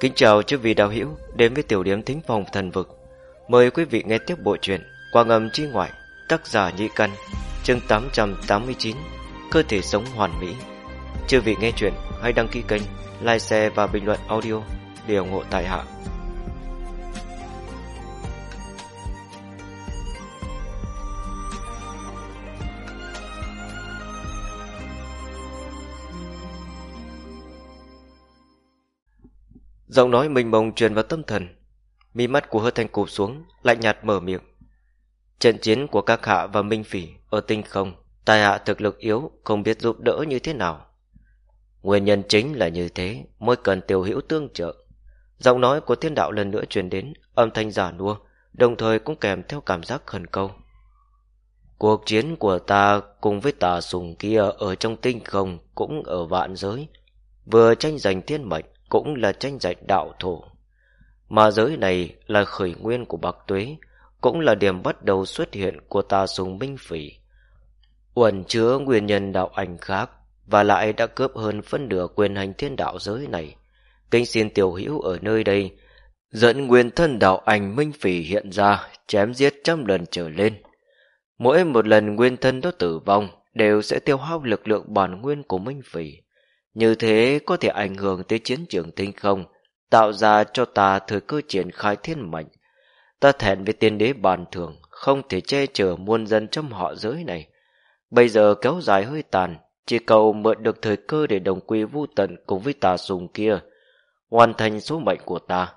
Kính chào chư vị đạo hữu đến với tiểu điểm thính phòng thần vực. Mời quý vị nghe tiếp bộ truyện Qua ngầm chi ngoại, tác giả Nhị Căn, chương 889, cơ thể sống hoàn mỹ. Chư vị nghe chuyện hãy đăng ký kênh, like share và bình luận audio để ủng hộ tại hạ. Giọng nói mình mông truyền vào tâm thần. Mi mắt của hơ thanh cụp xuống Lạnh nhạt mở miệng. Trận chiến của các hạ và minh phỉ Ở tinh không Tài hạ thực lực yếu Không biết giúp đỡ như thế nào. Nguyên nhân chính là như thế Mới cần tiểu hữu tương trợ. Giọng nói của thiên đạo lần nữa truyền đến Âm thanh giả nua Đồng thời cũng kèm theo cảm giác khẩn câu Cuộc chiến của ta cùng với tà sùng kia ở trong tinh không cũng ở vạn giới, vừa tranh giành thiên mệnh, cũng là tranh giành đạo thổ. Mà giới này là khởi nguyên của bạc tuế, cũng là điểm bắt đầu xuất hiện của tà sùng minh phỉ. Uẩn chứa nguyên nhân đạo ảnh khác, và lại đã cướp hơn phân nửa quyền hành thiên đạo giới này. Kinh xin tiểu hữu ở nơi đây, dẫn nguyên thân đạo ảnh minh phỉ hiện ra, chém giết trăm lần trở lên. Mỗi một lần nguyên thân đó tử vong, đều sẽ tiêu hao lực lượng bản nguyên của minh phỉ. Như thế có thể ảnh hưởng tới chiến trường tinh không, tạo ra cho ta thời cơ triển khai thiên mệnh. Ta thẹn với tiên đế bàn thường, không thể che chở muôn dân trong họ giới này. Bây giờ kéo dài hơi tàn, chỉ cầu mượn được thời cơ để đồng quy vu tận cùng với tà sùng kia, hoàn thành số mệnh của ta,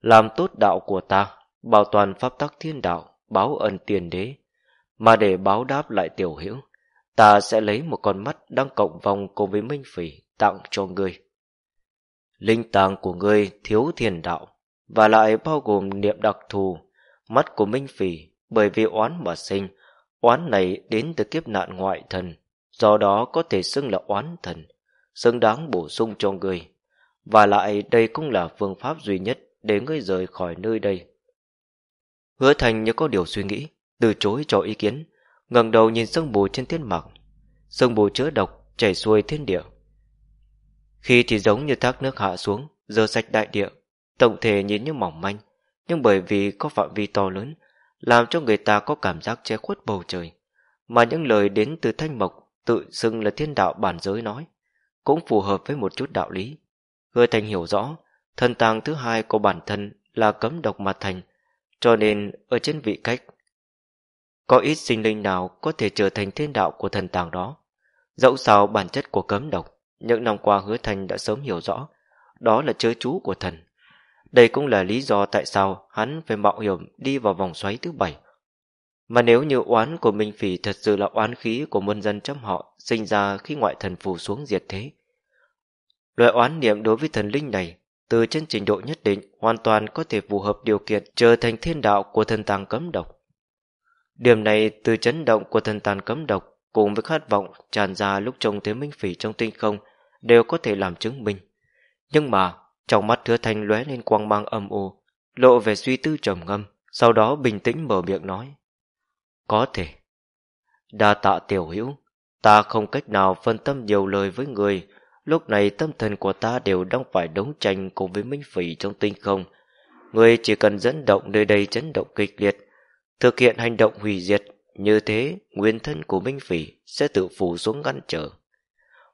làm tốt đạo của ta, bảo toàn pháp tắc thiên đạo, báo ân tiền đế. Mà để báo đáp lại tiểu hữu ta sẽ lấy một con mắt đang cộng vòng cùng với Minh Phỉ tặng cho ngươi. Linh tàng của ngươi thiếu thiền đạo, và lại bao gồm niệm đặc thù, mắt của Minh Phỉ bởi vì oán mà sinh, oán này đến từ kiếp nạn ngoại thần, do đó có thể xưng là oán thần, xứng đáng bổ sung cho ngươi. Và lại đây cũng là phương pháp duy nhất để ngươi rời khỏi nơi đây. Hứa thành như có điều suy nghĩ, từ chối cho ý kiến, ngẩng đầu nhìn sương mù trên thiên mặc. Sương mù chứa độc chảy xuôi thiên địa, khi thì giống như thác nước hạ xuống, dơ sạch đại địa, tổng thể nhìn như mỏng manh, nhưng bởi vì có phạm vi to lớn, làm cho người ta có cảm giác che khuất bầu trời. Mà những lời đến từ thanh mộc tự xưng là thiên đạo bản giới nói, cũng phù hợp với một chút đạo lý. Hứa thành hiểu rõ, thần tàng thứ hai của bản thân là cấm độc mà thành, cho nên ở trên vị cách, có ít sinh linh nào có thể trở thành thiên đạo của thần tàng đó. Dẫu sao bản chất của cấm độc những năm qua hứa thành đã sớm hiểu rõ, đó là chớ chú của thần. Đây cũng là lý do tại sao hắn phải mạo hiểm đi vào vòng xoáy thứ bảy. Mà nếu như oán của Minh Phỉ thật sự là oán khí của muôn dân trăm họ sinh ra khi ngoại thần phù xuống diệt thế. Loại oán niệm đối với thần linh này, từ trên trình độ nhất định hoàn toàn có thể phù hợp điều kiện trở thành thiên đạo của thần tàng cấm độc. Điểm này từ chấn động của thần tàn cấm độc cùng với khát vọng tràn ra lúc trông thấy Minh Phỉ trong tinh không đều có thể làm chứng minh. Nhưng mà, trong mắt hứa thanh lóe lên quang mang âm u, lộ về suy tư trầm ngâm, sau đó bình tĩnh mở miệng nói. Có thể. Đa tạ tiểu hữu, ta không cách nào phân tâm nhiều lời với người, lúc này tâm thần của ta đều đang phải đấu tranh cùng với minh phỉ trong tinh không. Người chỉ cần dẫn động nơi đây chấn động kịch liệt, thực hiện hành động hủy diệt, như thế nguyên thân của minh phỉ sẽ tự phủ xuống ngăn trở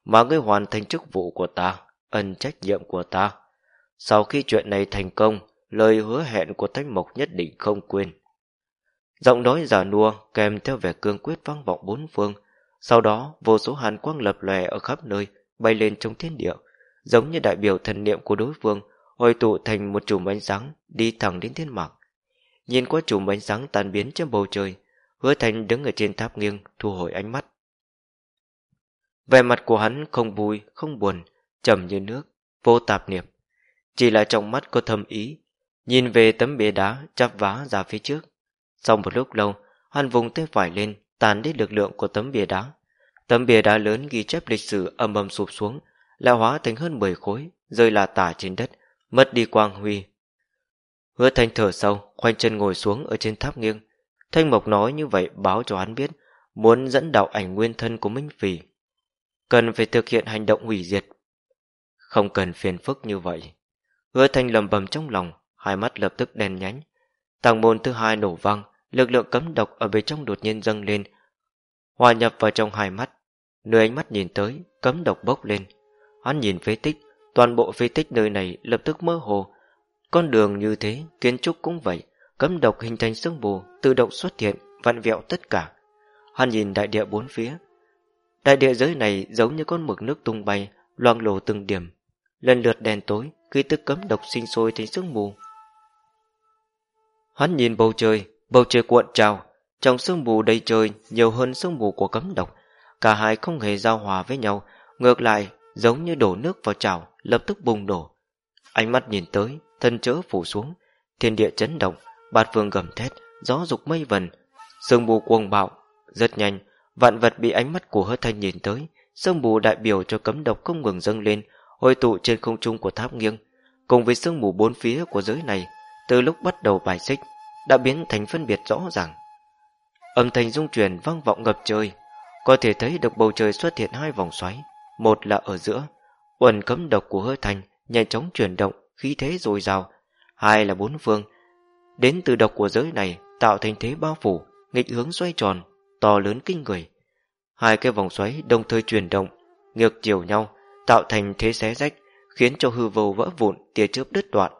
mà ngươi hoàn thành chức vụ của ta, ân trách nhiệm của ta. Sau khi chuyện này thành công, lời hứa hẹn của Thánh Mộc nhất định không quên. Giọng nói giả nua kèm theo vẻ cương quyết vang vọng bốn phương, sau đó vô số hàn quang lập lòe ở khắp nơi, bay lên trong thiên địa, giống như đại biểu thần niệm của đối phương, hồi tụ thành một chùm ánh sáng đi thẳng đến thiên mạc. Nhìn qua chùm ánh sáng tan biến trên bầu trời, hứa thành đứng ở trên tháp nghiêng, thu hồi ánh mắt. Vẻ mặt của hắn không vui, không buồn, trầm như nước, vô tạp niệm. Chỉ là trong mắt có thâm ý, nhìn về tấm bia đá chắp vá ra phía trước. Sau một lúc lâu, hắn vùng tay phải lên, tàn đi lực lượng của tấm bia đá. Tấm bia đá lớn ghi chép lịch sử âm âm sụp xuống, lại hóa thành hơn 10 khối, rơi là tả trên đất, mất đi quang huy. Hứa thanh thở sâu, khoanh chân ngồi xuống ở trên tháp nghiêng. Thanh Mộc nói như vậy báo cho hắn biết, muốn dẫn đạo ảnh nguyên thân của Minh Phỉ cần phải thực hiện hành động hủy diệt. Không cần phiền phức như vậy. Hứa thanh lầm bầm trong lòng, hai mắt lập tức đèn nhánh. Tàng môn thứ hai nổ vang, lực lượng cấm độc ở bên trong đột nhiên dâng lên, hòa nhập vào trong hai mắt. Nơi ánh mắt nhìn tới, cấm độc bốc lên. Hắn nhìn phế tích, toàn bộ phế tích nơi này lập tức mơ hồ. Con đường như thế, kiến trúc cũng vậy, cấm độc hình thành sương mù tự động xuất hiện, vặn vẹo tất cả. Hắn nhìn đại địa bốn phía. Đại địa giới này giống như con mực nước tung bay, loang lổ từng điểm. Lần lượt đèn tối, khi tức cấm độc sinh sôi thành sương mù. Hắn nhìn bầu trời, bầu trời cuộn trào, trong sương mù đầy trời nhiều hơn sương mù của cấm độc. Cả hai không hề giao hòa với nhau, ngược lại giống như đổ nước vào chảo, lập tức bùng nổ. Ánh mắt nhìn tới, thân chớ phủ xuống, thiên địa chấn động, bát phương gầm thét, gió dục mây vần, sương mù cuồng bạo, rất nhanh, vạn vật bị ánh mắt của hứa thanh nhìn tới, sương mù đại biểu cho cấm độc không ngừng dâng lên, hội tụ trên không trung của tháp nghiêng, cùng với sương mù bốn phía của giới này, từ lúc bắt đầu bài xích, đã biến thành phân biệt rõ ràng. Âm thanh rung truyền vang vọng ngập trời, có thể thấy được bầu trời xuất hiện hai vòng xoáy, một là ở giữa, quần cấm độc của hứa thành nhanh chóng chuyển động, khí thế dồi dào, hai là bốn phương, đến từ độc của giới này tạo thành thế bao phủ, nghịch hướng xoay tròn, to lớn kinh người. Hai cái vòng xoáy đồng thời chuyển động, ngược chiều nhau, tạo thành thế xé rách, khiến cho hư vô vỡ vụn, tia chớp đứt đoạn.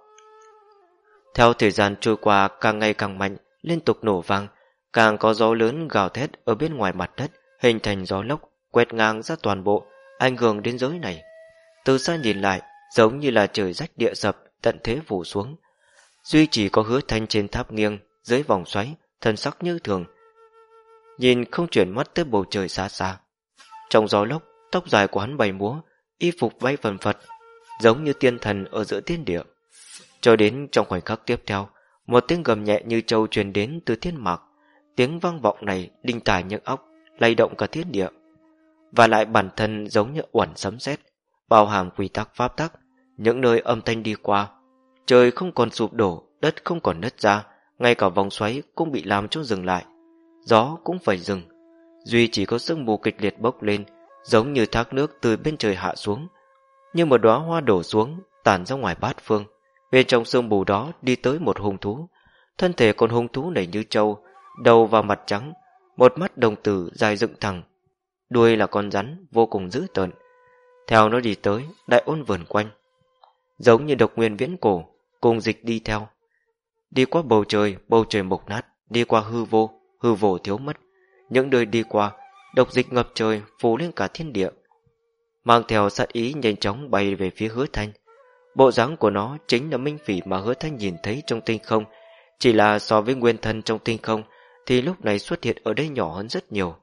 Theo thời gian trôi qua càng ngày càng mạnh, liên tục nổ vang, càng có gió lớn gào thét ở bên ngoài mặt đất, hình thành gió lốc, quét ngang ra toàn bộ, ảnh hưởng đến giới này. Từ xa nhìn lại, giống như là trời rách địa sập, tận thế phủ xuống. Duy chỉ có hứa thanh trên tháp nghiêng, dưới vòng xoáy, thân sắc như thường. Nhìn không chuyển mắt tới bầu trời xa xa. Trong gió lốc, tóc dài của hắn bày múa, y phục bay phần phật, giống như tiên thần ở giữa thiên địa. Cho đến trong khoảnh khắc tiếp theo, một tiếng gầm nhẹ như trâu truyền đến từ thiên mạc. Tiếng vang vọng này đinh tải những óc, lay động cả thiên địa. Và lại bản thân giống như uẩn sấm sét, bao hàm quy tắc pháp tắc, những nơi âm thanh đi qua. Trời không còn sụp đổ, đất không còn nứt ra, ngay cả vòng xoáy cũng bị làm cho dừng lại. Gió cũng phải dừng. Duy chỉ có sương mù kịch liệt bốc lên, giống như thác nước từ bên trời hạ xuống. Như một đóa hoa đổ xuống, tàn ra ngoài bát phương. Bên trong sương mù đó đi tới một hung thú. Thân thể con hung thú này như trâu, đầu và mặt trắng, một mắt đồng tử dài dựng thẳng. Đuôi là con rắn, vô cùng dữ tợn. Theo nó đi tới, đại ôn vườn quanh. Giống như độc nguyên viễn cổ, cùng dịch đi theo. Đi qua bầu trời, bầu trời mục nát, đi qua hư vô, hư vô thiếu mất. Những nơi đi qua, độc dịch ngập trời, phủ lên cả thiên địa. Mang theo sát ý nhanh chóng bay về phía hứa thanh. Bộ dáng của nó chính là minh phỉ mà hứa thanh nhìn thấy trong tinh không, chỉ là so với nguyên thân trong tinh không thì lúc này xuất hiện ở đây nhỏ hơn rất nhiều.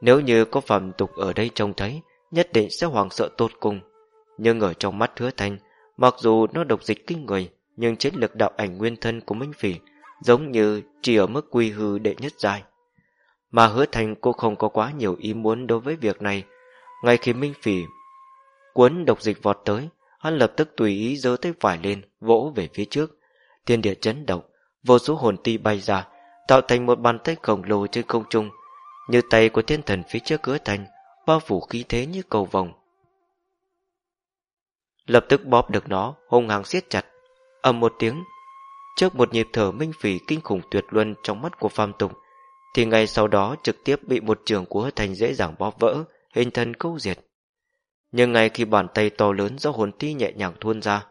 Nếu như có phàm tục ở đây trông thấy, nhất định sẽ hoảng sợ tột cùng. Nhưng ở trong mắt hứa thanh, mặc dù nó độc dịch kinh người, nhưng chiến lực đạo ảnh nguyên thân của Minh Phỉ giống như chỉ ở mức quy hư đệ nhất giai. Mà hứa thành cô không có quá nhiều ý muốn đối với việc này. Ngay khi Minh Phỉ cuốn độc dịch vọt tới, hắn lập tức tùy ý giơ tay phải lên, vỗ về phía trước. Thiên địa chấn động, vô số hồn ti bay ra, tạo thành một bàn tay khổng lồ trên không trung, như tay của thiên thần phía trước cửa thành, bao phủ khí thế như cầu vòng. Lập tức bóp được nó, hung hăng siết chặt, ầm một tiếng. Trước một nhịp thở minh phỉ kinh khủng tuyệt luân trong mắt của Phạm Tùng, thì ngay sau đó trực tiếp bị một trường của hứa thành dễ dàng bóp vỡ, hình thân câu diệt. Nhưng ngay khi bàn tay to lớn do hồn ti nhẹ nhàng thuôn ra,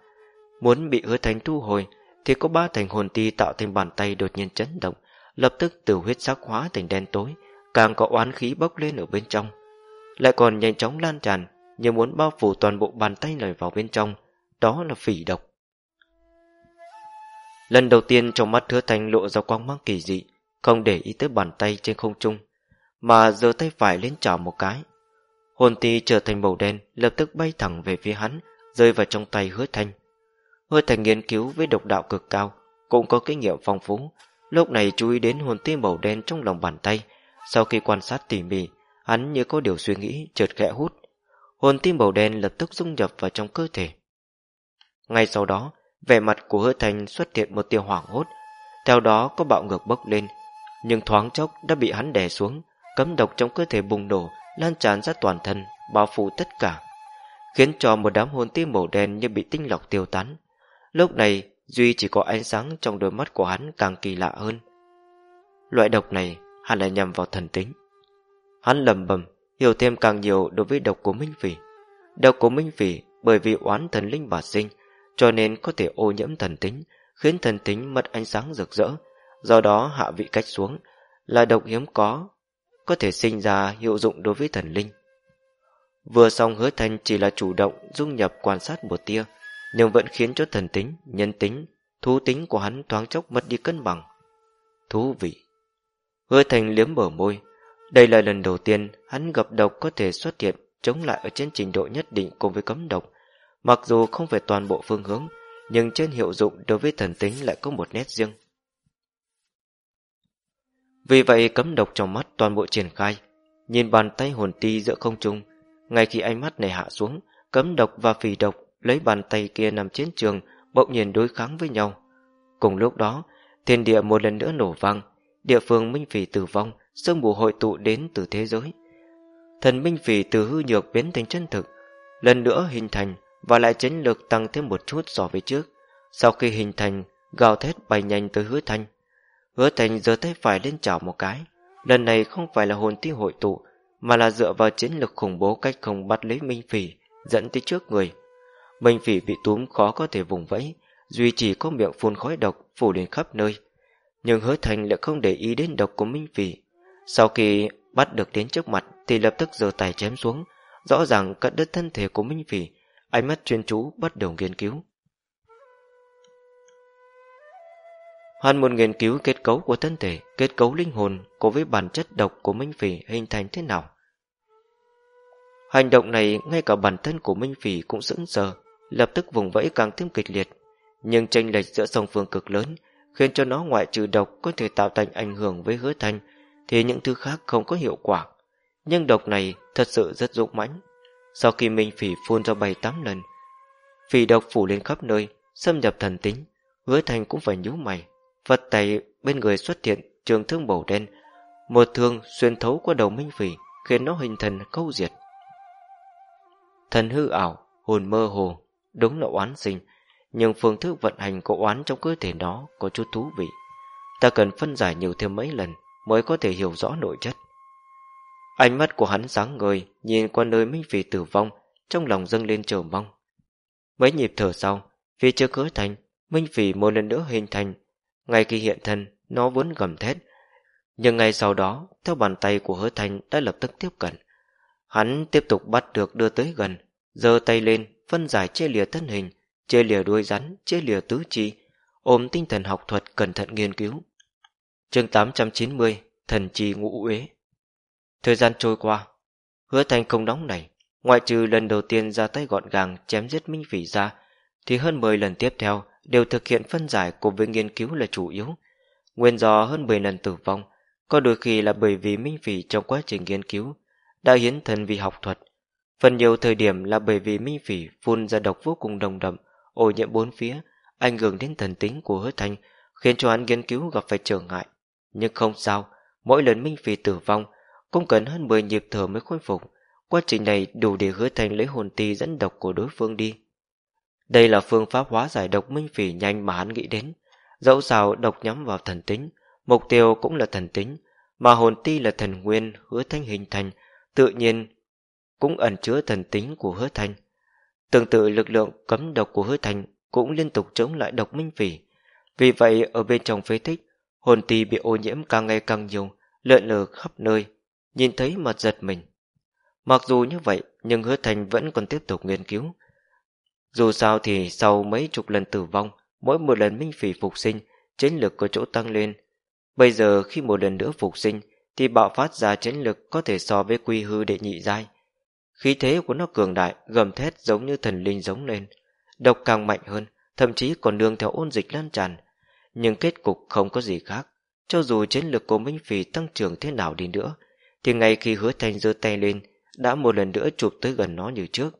muốn bị hứa thành thu hồi, thì có ba thành hồn ti tạo thành bàn tay đột nhiên chấn động, lập tức từ huyết sắc hóa thành đen tối, càng có oán khí bốc lên ở bên trong. Lại còn nhanh chóng lan tràn, như muốn bao phủ toàn bộ bàn tay này vào bên trong, đó là phỉ độc. Lần đầu tiên trong mắt hứa thanh lộ ra quang mang kỳ dị, không để ý tới bàn tay trên không trung, mà giơ tay phải lên chảo một cái. Hồn ti trở thành màu đen, lập tức bay thẳng về phía hắn, rơi vào trong tay hứa thanh. Hứa thanh nghiên cứu với độc đạo cực cao, cũng có kinh nghiệm phong phú, lúc này chú ý đến hồn ti màu đen trong lòng bàn tay. Sau khi quan sát tỉ mỉ, hắn như có điều suy nghĩ, chợt khẽ hút. Hồn ti màu đen lập tức dung nhập vào trong cơ thể. Ngay sau đó, vẻ mặt của hứa thành xuất hiện một tia hoảng hốt, theo đó có bạo ngược bốc lên, nhưng thoáng chốc đã bị hắn đè xuống, cấm độc trong cơ thể bùng nổ, lan tràn ra toàn thân, bao phủ tất cả, khiến cho một đám hồn tim màu đen như bị tinh lọc tiêu tán, Lúc này, Duy chỉ có ánh sáng trong đôi mắt của hắn càng kỳ lạ hơn. Loại độc này hẳn là nhằm vào thần tính. Hắn lầm bầm, hiểu thêm càng nhiều đối với độc của Minh Phỉ. Độc của Minh Phỉ bởi vì oán thần linh bà sinh, cho nên có thể ô nhiễm thần tính, khiến thần tính mất ánh sáng rực rỡ, do đó hạ vị cách xuống, là độc hiếm có, có thể sinh ra hiệu dụng đối với thần linh. Vừa xong hứa thanh chỉ là chủ động dung nhập quan sát một tia, nhưng vẫn khiến cho thần tính, nhân tính, thú tính của hắn thoáng chốc mất đi cân bằng. Thú vị. Hứa thành liếm bở môi. Đây là lần đầu tiên hắn gặp độc có thể xuất hiện chống lại ở trên trình độ nhất định cùng với cấm độc. Mặc dù không phải toàn bộ phương hướng, nhưng trên hiệu dụng đối với thần tính lại có một nét riêng. Vì vậy cấm độc trong mắt toàn bộ triển khai, nhìn bàn tay hồn ti giữa không trung, ngay khi ánh mắt này hạ xuống, cấm độc và phì độc lấy bàn tay kia nằm trên trường bỗng nhiên đối kháng với nhau. Cùng lúc đó, thiên địa một lần nữa nổ vang, địa phương minh phỉ tử vong, sương mù hội tụ đến từ thế giới. Thần minh phỉ từ hư nhược biến thành chân thực, lần nữa hình thành và lại chiến lược tăng thêm một chút so với trước. Sau khi hình thành, gào thét bay nhanh tới hứa thanh. Hứa thanh giơ tay phải lên chảo một cái. Lần này không phải là hồn ti hội tụ, mà là dựa vào chiến lược khủng bố cách không bắt lấy minh phỉ, dẫn tới trước người. Minh phỉ bị túm khó có thể vùng vẫy, duy chỉ có miệng phun khói độc phủ đến khắp nơi. Nhưng hứa thành lại không để ý đến độc của Minh phỉ. Sau khi bắt được đến trước mặt thì lập tức giơ tay chém xuống, rõ ràng cắt đứt thân thể của Minh phỉ, ánh mắt chuyên chú bắt đầu nghiên cứu. Hắn muốn nghiên cứu kết cấu của thân thể, kết cấu linh hồn cùng với bản chất độc của Minh Phỉ hình thành thế nào. Hành động này ngay cả bản thân của Minh Phỉ cũng sững sờ, lập tức vùng vẫy càng thêm kịch liệt. Nhưng tranh lệch giữa song phương cực lớn, khiến cho nó ngoại trừ độc có thể tạo thành ảnh hưởng với hứa thanh, thì những thứ khác không có hiệu quả. Nhưng độc này thật sự rất dũng mãnh. Sau khi Minh Phỉ phun ra bảy tám lần, phỉ độc phủ lên khắp nơi, xâm nhập thần tính, hứa thành cũng phải nhú mày. Vật tay bên người xuất hiện trường thương bầu đen, một thương xuyên thấu qua đầu Minh Phỉ, khiến nó hình thần câu diệt. Thần hư ảo, hồn mơ hồ, đúng là oán sinh, nhưng phương thức vận hành của oán trong cơ thể nó có chút thú vị. Ta cần phân giải nhiều thêm mấy lần mới có thể hiểu rõ nội chất. Ánh mắt của hắn sáng ngời, nhìn qua nơi Minh Phỉ tử vong, trong lòng dâng lên chờ mong. Mấy nhịp thở sau, phía trước hứa thành, Minh Phỉ một lần nữa hình thành. Ngay khi hiện thân, nó vốn gầm thét. Nhưng ngay sau đó, theo bàn tay của hứa thành đã lập tức tiếp cận. Hắn tiếp tục bắt được đưa tới gần, giơ tay lên, phân giải chia lìa thân hình, chia lìa đuôi rắn, chia lìa tứ chi, ôm tinh thần học thuật cẩn thận nghiên cứu. chương 890, Thần chi ngũ uế Thời gian trôi qua, hứa thành không nóng này, ngoại trừ lần đầu tiên ra tay gọn gàng chém giết Minh Phỉ ra, thì hơn 10 lần tiếp theo đều thực hiện phân giải cùng với nghiên cứu là chủ yếu. Nguyên do hơn 10 lần tử vong, có đôi khi là bởi vì Minh Phỉ trong quá trình nghiên cứu đã hiến thần vì học thuật. Phần nhiều thời điểm là bởi vì Minh Phỉ phun ra độc vô cùng đồng đậm, ô nhiễm bốn phía, ảnh hưởng đến thần tính của hứa thành, khiến cho hắn nghiên cứu gặp phải trở ngại. Nhưng không sao, mỗi lần Minh Phỉ tử vong, cũng cần hơn 10 nhịp thở mới khôi phục. Quá trình này đủ để hứa thanh lấy hồn ti dẫn độc của đối phương đi. Đây là phương pháp hóa giải độc Minh Phỉ nhanh mà hắn nghĩ đến. Dẫu sao độc nhắm vào thần tính, mục tiêu cũng là thần tính, mà hồn ti là thần nguyên hứa thanh hình thành, tự nhiên cũng ẩn chứa thần tính của hứa thanh. Tương tự lực lượng cấm độc của hứa thanh cũng liên tục chống lại độc minh phỉ. Vì vậy ở bên trong phế tích, hồn tì bị ô nhiễm càng ngày càng nhiều, lợn lờ khắp nơi, nhìn thấy mà giật mình. Mặc dù như vậy, nhưng hứa Thành vẫn còn tiếp tục nghiên cứu. Dù sao thì sau mấy chục lần tử vong, mỗi một lần minh phỉ phục sinh, chiến lực có chỗ tăng lên. Bây giờ khi một lần nữa phục sinh, thì bạo phát ra chiến lực có thể so với quy hư đệ nhị giai. Khí thế của nó cường đại, gầm thét giống như thần linh giống lên. Độc càng mạnh hơn, thậm chí còn nương theo ôn dịch lan tràn. Nhưng kết cục không có gì khác. Cho dù chiến lực của Minh Phỉ tăng trưởng thế nào đi nữa, thì ngay khi hứa thành giơ tay lên, đã một lần nữa chụp tới gần nó như trước.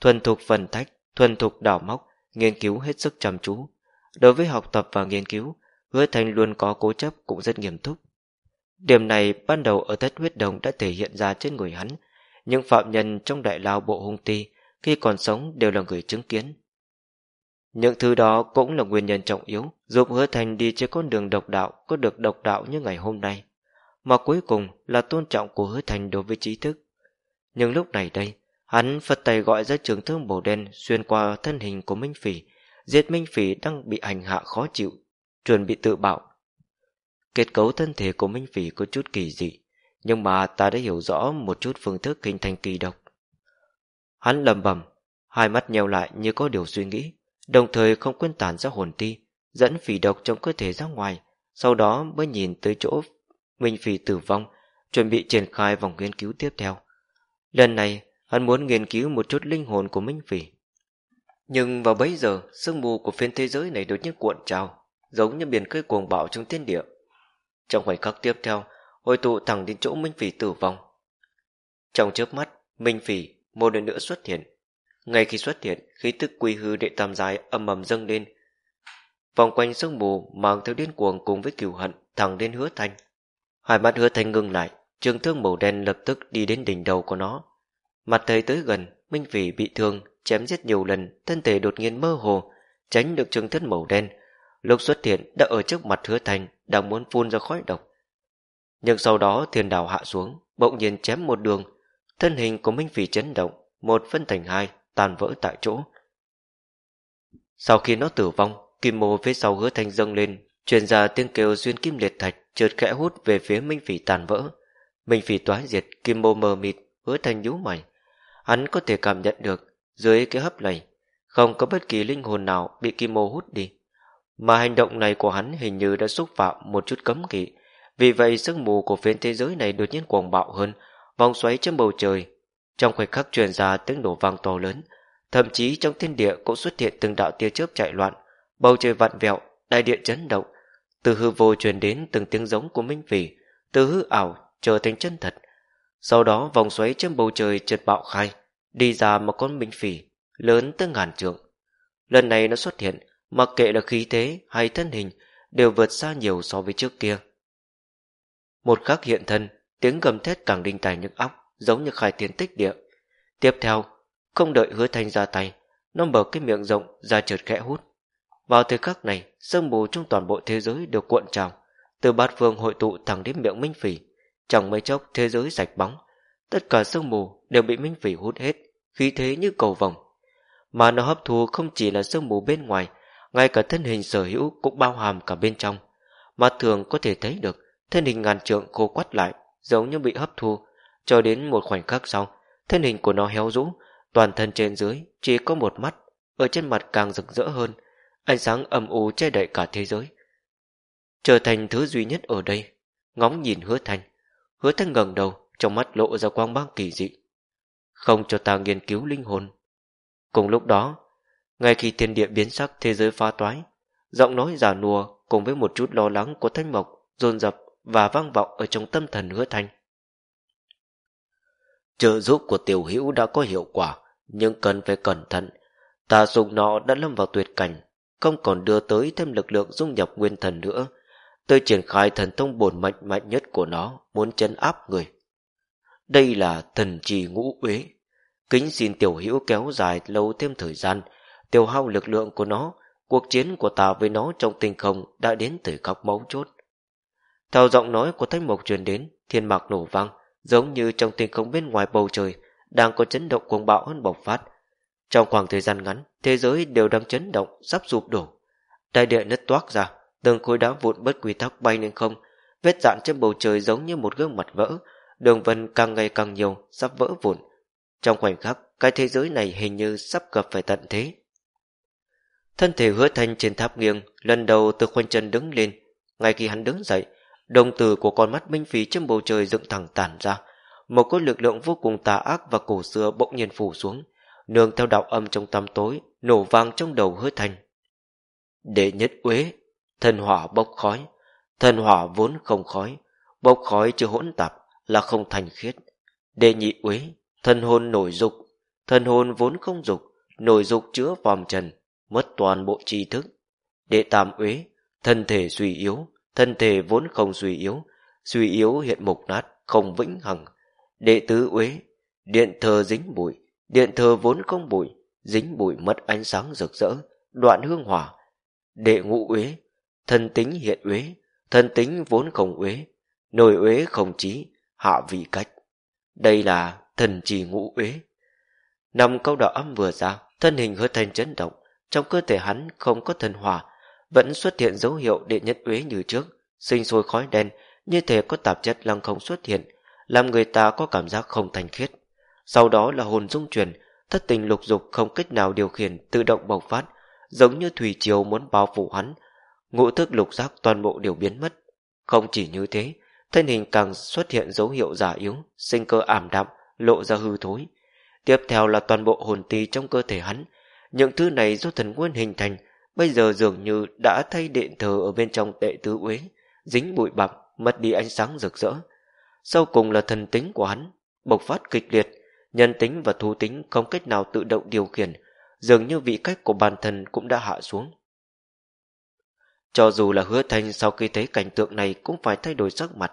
Thuần thục phân tách, thuần thục đảo móc, nghiên cứu hết sức chăm chú. Đối với học tập và nghiên cứu, hứa thành luôn có cố chấp cũng rất nghiêm túc. Điểm này ban đầu ở thất huyết đồng đã thể hiện ra trên người hắn, những phạm nhân trong đại lao bộ hung ti khi còn sống đều là người chứng kiến. Những thứ đó cũng là nguyên nhân trọng yếu giúp hứa thành đi trên con đường độc đạo có được độc đạo như ngày hôm nay. Mà cuối cùng là tôn trọng của hứa thành đối với trí thức. Nhưng lúc này đây, hắn phật tay gọi ra trường thương màu đen xuyên qua thân hình của Minh Phỉ, giết Minh Phỉ đang bị hành hạ khó chịu, chuẩn bị tự bạo. Kết cấu thân thể của Minh Phỉ có chút kỳ dị, nhưng mà ta đã hiểu rõ một chút phương thức hình thành kỳ độc. Hắn lầm bầm, hai mắt nheo lại như có điều suy nghĩ, đồng thời không quên tản ra hồn ti, dẫn phỉ độc trong cơ thể ra ngoài, sau đó mới nhìn tới chỗ Minh Phi tử vong, chuẩn bị triển khai vòng nghiên cứu tiếp theo. Lần này, hắn muốn nghiên cứu một chút linh hồn của Minh Phi. Nhưng vào bấy giờ, sương mù của phiên thế giới này đột nhiên cuộn trào, giống như biển khơi cuồng bạo trong thiên địa. Trong khoảnh khắc tiếp theo, hội tụ thẳng đến chỗ Minh Phỉ tử vong. Trong chớp mắt, Minh Phỉ một lần nữa xuất hiện. Ngay khi xuất hiện, khí tức quy hư đệ tam giai âm ầm dâng lên. Vòng quanh sương mù mang theo điên cuồng cùng với cửu hận thẳng đến hứa thanh. Hai mắt hứa thanh ngưng lại, trường thương màu đen lập tức đi đến đỉnh đầu của nó. Mặt thấy tới gần, Minh Phỉ bị thương, chém giết nhiều lần, thân thể đột nhiên mơ hồ, tránh được trường thân màu đen. Lúc xuất hiện đã ở trước mặt hứa thanh, đang muốn phun ra khói độc. Nhưng sau đó thiên đảo hạ xuống, bỗng nhiên chém một đường, thân hình của Minh Phỉ chấn động, một phân thành hai, tan vỡ tại chỗ. Sau khi nó tử vong, kim mô phía sau hứa thanh dâng lên, truyền ra tiếng kêu xuyên kim liệt thạch, chợt khẽ hút về phía Minh Phỉ tàn vỡ. Minh Phỉ toái diệt, kim mô mờ mịt, hứa thanh nhú mày. Hắn có thể cảm nhận được, dưới cái hấp này, không có bất kỳ linh hồn nào bị kim mô hút đi. Mà hành động này của hắn hình như đã xúc phạm một chút cấm kỵ, vì vậy sức mù của phiến thế giới này đột nhiên cuồng bạo hơn, vòng xoáy trên bầu trời. Trong khoảnh khắc truyền ra tiếng nổ vang to lớn, thậm chí trong thiên địa cũng xuất hiện từng đạo tia chớp chạy loạn, bầu trời vặn vẹo, đại địa chấn động. Từ hư vô truyền đến từng tiếng giống của Minh Phỉ, từ hư ảo trở thành chân thật. Sau đó vòng xoáy trên bầu trời trượt bạo khai, đi ra một con Minh Phỉ, lớn tới ngàn trượng. Lần này nó xuất hiện, mặc kệ là khí thế hay thân hình, đều vượt xa nhiều so với trước kia. Một khắc hiện thân, tiếng gầm thét càng đinh tài nhức óc, giống như khai tiến tích địa. Tiếp theo, không đợi hứa thanh ra tay, nó mở cái miệng rộng ra trượt khẽ hút. Vào thời khắc này, sương mù trong toàn bộ thế giới đều cuộn trào, từ bát phương hội tụ thẳng đến miệng Minh Phỉ. Trong mấy chốc thế giới sạch bóng, tất cả sương mù đều bị Minh Phỉ hút hết, khí thế như cầu vòng. Mà nó hấp thu không chỉ là sương mù bên ngoài, ngay cả thân hình sở hữu cũng bao hàm cả bên trong. Mà thường có thể thấy được thân hình ngàn trượng khô quắt lại, giống như bị hấp thu, cho đến một khoảnh khắc sau, thân hình của nó héo rũ, toàn thân trên dưới chỉ có một mắt, ở trên mặt càng rực rỡ hơn, ánh sáng âm u che đậy cả thế giới. Trở thành thứ duy nhất ở đây, ngóng nhìn hứa thanh. Hứa thanh ngẩng đầu, trong mắt lộ ra quang mang kỳ dị. Không cho ta nghiên cứu linh hồn. Cùng lúc đó, ngay khi thiên địa biến sắc thế giới phá toái, giọng nói giả nùa cùng với một chút lo lắng của thanh mộc dồn dập và vang vọng ở trong tâm thần hứa thanh. Trợ giúp của tiểu hữu đã có hiệu quả, nhưng cần phải cẩn thận. Ta dùng nó đã lâm vào tuyệt cảnh, không còn đưa tới thêm lực lượng dung nhập nguyên thần nữa. Tôi triển khai thần thông bổn mạnh mạnh nhất của nó, muốn chấn áp người. Đây là thần trì ngũ uế. Kính xin tiểu hữu kéo dài lâu thêm thời gian, tiêu hao lực lượng của nó, cuộc chiến của ta với nó trong tinh không đã đến thời khắc máu chốt. Theo giọng nói của thanh mộc truyền đến, thiên mạc nổ vang, giống như trong tinh không bên ngoài bầu trời đang có chấn động cuồng bạo hơn bộc phát. Trong khoảng thời gian ngắn, thế giới đều đang chấn động, sắp sụp đổ. Đại địa nứt toác ra, từng khối đá vụn bất quy tắc bay lên không, vết dạn trên bầu trời giống như một gương mặt vỡ, đường vân càng ngày càng nhiều, sắp vỡ vụn. Trong khoảnh khắc, cái thế giới này hình như sắp gặp phải tận thế. Thân thể hứa thanh trên tháp nghiêng, lần đầu từ khoanh chân đứng lên. Ngay khi hắn đứng dậy, Đồng tử của con mắt minh phí trên bầu trời dựng thẳng tản ra. Một cốt lực lượng vô cùng tà ác và cổ xưa bỗng nhiên phủ xuống, nương theo đạo âm trong tăm tối, nổ vang trong đầu hứa thành. Đệ nhất uế, thần hỏa bốc khói, thần hỏa vốn không khói, bốc khói chưa hỗn tạp là không thành khiết. Đệ nhị uế, thần hồn nổi dục, thần hồn vốn không dục, nổi dục chứa vòm trần, mất toàn bộ tri thức. Đệ tam uế, thân thể suy yếu, thân thể vốn không suy yếu, suy yếu hiện mục nát, không vĩnh hằng. Đệ tứ uế, điện thờ dính bụi, điện thờ vốn không bụi, dính bụi mất ánh sáng rực rỡ, đoạn hương hỏa, đệ ngũ uế, thân tính hiện uế, thân tính vốn không uế, nổi uế không trí, hạ vị cách. Đây là thần trì ngũ uế. Năm câu đạo âm vừa ra, thân hình hứa thành chấn động, trong cơ thể hắn không có thần hỏa, vẫn xuất hiện dấu hiệu đệ nhất uế như trước, sinh sôi khói đen, như thể có tạp chất lăng không xuất hiện, làm người ta có cảm giác không thanh khiết. Sau đó là hồn dung chuyển thất tình lục dục không cách nào điều khiển tự động bộc phát, giống như thủy triều muốn bao phủ hắn. Ngũ thức lục giác toàn bộ đều biến mất. Không chỉ như thế, thân hình càng xuất hiện dấu hiệu giả yếu, sinh cơ ảm đạm, lộ ra hư thối. Tiếp theo là toàn bộ hồn ti trong cơ thể hắn. Những thứ này do thần nguyên hình thành, bây giờ dường như đã thay điện thờ ở bên trong tệ tứ uế, dính bụi bặm, mất đi ánh sáng rực rỡ. Sau cùng là thần tính của hắn, bộc phát kịch liệt, nhân tính và thú tính không cách nào tự động điều khiển, dường như vị cách của bản thân cũng đã hạ xuống. Cho dù là hứa thanh sau khi thấy cảnh tượng này cũng phải thay đổi sắc mặt,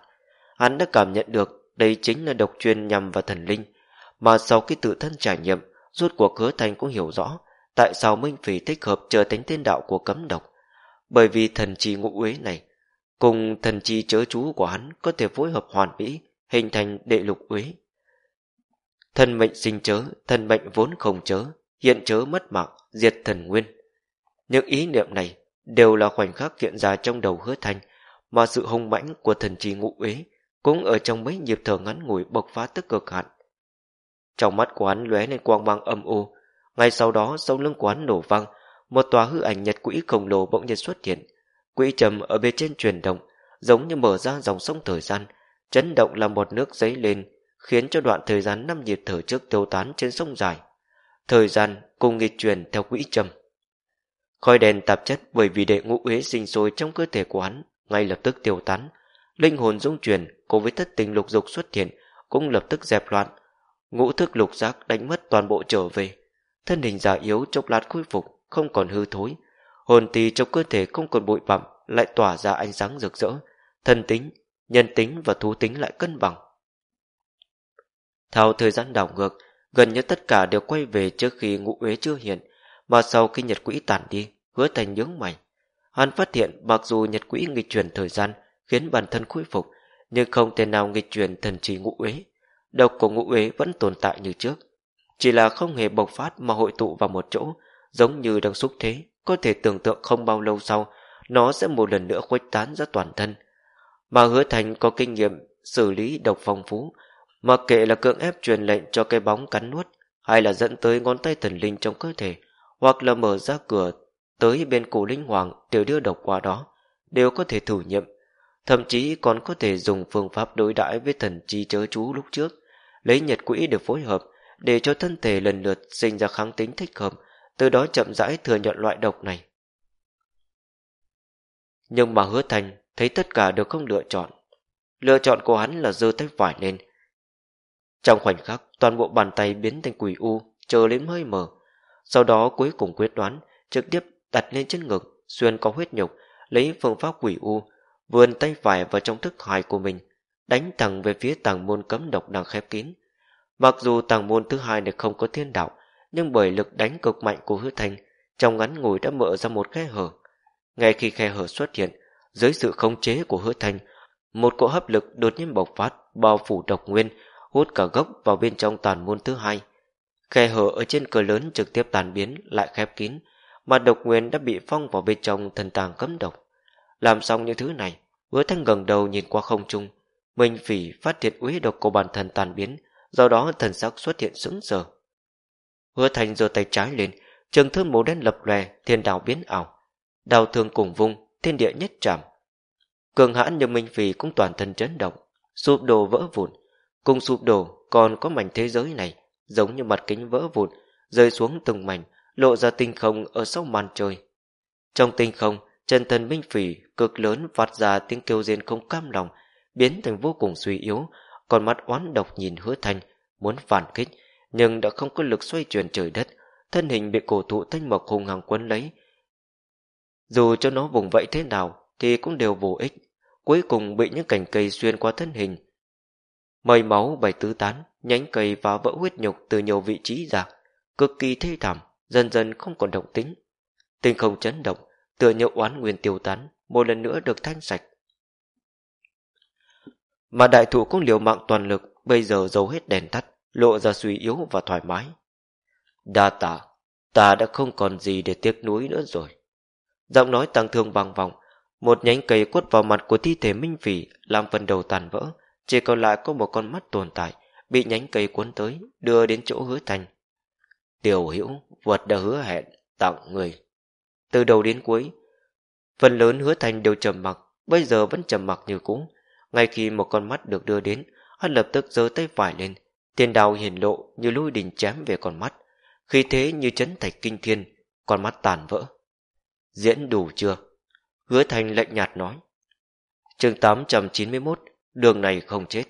hắn đã cảm nhận được đây chính là độc chuyên nhằm vào thần linh, mà sau khi tự thân trải nghiệm, rốt cuộc hứa thanh cũng hiểu rõ tại sao Minh Phỉ thích hợp trở thành tiên đạo của cấm độc. Bởi vì thần chi ngũ uế này, cùng thần chi chớ chú của hắn có thể phối hợp hoàn mỹ, hình thành đệ lục uế. Thần mệnh sinh chớ, thần mệnh vốn không chớ, hiện chớ mất mạng, diệt thần nguyên. Những ý niệm này đều là khoảnh khắc hiện ra trong đầu hứa thanh, mà sự hung mãnh của thần chi ngũ uế cũng ở trong mấy nhịp thở ngắn ngủi bộc phát tức cực hạn. Trong mắt của hắn lóe lên quang mang âm u, ngay sau đó sau lưng của hắn nổ vang, một tòa hư ảnh nhật quỹ khổng lồ bỗng nhiên xuất hiện. Quỹ trầm ở bên trên chuyển động, giống như mở ra dòng sông thời gian, chấn động làm một nước giấy lên, khiến cho đoạn thời gian năm nhịp thở trước tiêu tán trên sông dài. Thời gian cùng nghịch truyền theo quỹ trầm. Khói đèn tạp chất bởi vì đệ ngũ uế sinh sôi trong cơ thể của hắn, ngay lập tức tiêu tán. Linh hồn dung truyền cùng với thất tình lục dục xuất hiện cũng lập tức dẹp loạn. Ngũ thức lục giác đánh mất toàn bộ trở về. Thân hình già yếu chốc lát khôi phục, không còn hư thối. Hồn tì trong cơ thể không còn bụi bặm, lại tỏa ra ánh sáng rực rỡ. Thân tính, nhân tính và thú tính lại cân bằng. Theo thời gian đảo ngược, gần như tất cả đều quay về trước khi ngũ uế chưa hiện, mà sau khi nhật quỹ tản đi, hứa thành nhướng mày. Hắn phát hiện mặc dù nhật quỹ nghịch chuyển thời gian khiến bản thân khôi phục, nhưng không thể nào nghịch chuyển thần trí ngũ uế. Độc của ngũ uế vẫn tồn tại như trước. Chỉ là không hề bộc phát mà hội tụ vào một chỗ, giống như đang xúc thế, có thể tưởng tượng không bao lâu sau, nó sẽ một lần nữa khuếch tán ra toàn thân. Mà hứa thành có kinh nghiệm xử lý độc phong phú, mặc kệ là cưỡng ép truyền lệnh cho cái bóng cắn nuốt, hay là dẫn tới ngón tay thần linh trong cơ thể, hoặc là mở ra cửa tới bên cổ linh hoàng để đưa độc qua đó, đều có thể thử nghiệm. Thậm chí còn có thể dùng phương pháp đối đãi với thần chi chớ chú lúc trước, lấy nhật quỹ để phối hợp, để cho thân thể lần lượt sinh ra kháng tính thích hợp, từ đó chậm rãi thừa nhận loại độc này. Nhưng mà hứa thành thấy tất cả đều không lựa chọn. Lựa chọn của hắn là giơ tay phải lên. Trong khoảnh khắc, toàn bộ bàn tay biến thành quỷ u, chờ lên hơi mở. Sau đó cuối cùng quyết đoán, trực tiếp đặt lên chân ngực, xuyên có huyết nhục, lấy phương pháp quỷ u, vươn tay phải vào trong thức hài của mình, đánh thẳng về phía tàng môn cấm độc đang khép kín. Mặc dù tàng môn thứ hai này không có thiên đạo, nhưng bởi lực đánh cực mạnh của hư thành, trong ngắn ngủi đã mở ra một khe hở. Ngay khi khe hở xuất hiện, dưới sự khống chế của hứa thành, một cỗ hấp lực đột nhiên bộc phát, bao phủ độc nguyên, hút cả gốc vào bên trong toàn môn thứ hai. Khe hở ở trên cửa lớn trực tiếp tàn biến, lại khép kín, mà độc nguyên đã bị phong vào bên trong thần tàng cấm độc. Làm xong những thứ này, hứa thanh gần đầu nhìn qua không trung, Minh Phỉ phát hiện uy độc của bản thân tàn biến, do đó thần sắc xuất hiện sững sờ. Hứa thành giơ tay trái lên, trường thương màu đen lập lòe, thiên đào biến ảo. Đào thương cùng vung, thiên địa nhất trảm. Cường hãn như Minh Phỉ cũng toàn thân chấn động, sụp đổ vỡ vụn. Cùng sụp đổ còn có mảnh thế giới này, giống như mặt kính vỡ vụn, rơi xuống từng mảnh, lộ ra tinh không ở sau màn trời. Trong tinh không, chân thần Minh Phỉ cực lớn phát ra tiếng kêu rên không cam lòng, biến thành vô cùng suy yếu, còn mắt oán độc nhìn hứa thanh, muốn phản kích, nhưng đã không có lực xoay chuyển trời đất, thân hình bị cổ thụ thanh mộc hùng hằng quấn lấy. Dù cho nó vùng vẫy thế nào thì cũng đều vô ích, cuối cùng bị những cành cây xuyên qua thân hình. Mây máu bảy tứ tán, nhánh cây phá vỡ huyết nhục từ nhiều vị trí ra, cực kỳ thê thảm, dần dần không còn động tính. tinh không chấn động, tựa như oán nguyên tiêu tán, một lần nữa được thanh sạch. Mà đại thủ cũng liều mạng toàn lực, bây giờ giấu hết đèn tắt, lộ ra suy yếu và thoải mái. Đa tạ, ta đã không còn gì để tiếc nuối nữa rồi. Giọng nói tăng thương vang vọng, một nhánh cây quất vào mặt của thi thể minh phỉ làm phần đầu tàn vỡ, chỉ còn lại có một con mắt tồn tại, bị nhánh cây cuốn tới, đưa đến chỗ hứa thành. Tiểu hữu, vật đã hứa hẹn, tặng người. Từ đầu đến cuối, phần lớn hứa thành đều trầm mặc, bây giờ vẫn trầm mặc như cũ. Ngay khi một con mắt được đưa đến, hắn lập tức giơ tay phải lên, tiền đào hiển lộ như lôi đình chém về con mắt, khi thế như chấn thạch kinh thiên, con mắt tàn vỡ. Diễn đủ chưa? Hứa thành lệnh nhạt nói. chương 891, đường này không chết.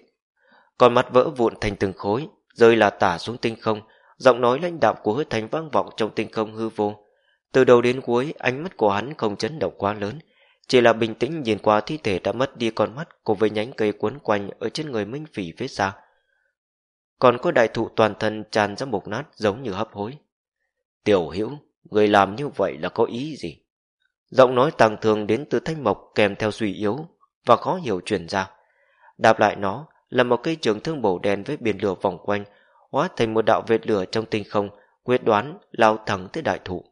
Con mắt vỡ vụn thành từng khối, rơi là tả xuống tinh không, giọng nói lãnh đạm của hứa thành vang vọng trong tinh không hư vô. Từ đầu đến cuối, ánh mắt của hắn không chấn động quá lớn, chỉ là bình tĩnh nhìn qua thi thể đã mất đi con mắt cùng với nhánh cây cuốn quanh ở trên người Minh Phỉ phía xa. Còn có đại thụ toàn thân tràn ra mục nát giống như hấp hối. Tiểu hữu, người làm như vậy là có ý gì? Giọng nói tàng thường đến từ thanh mộc kèm theo suy yếu và khó hiểu truyền ra đạp lại nó là một cây trường thương bổ đen với biển lửa vòng quanh, hóa thành một đạo vệt lửa trong tinh không, quyết đoán lao thẳng tới đại thụ.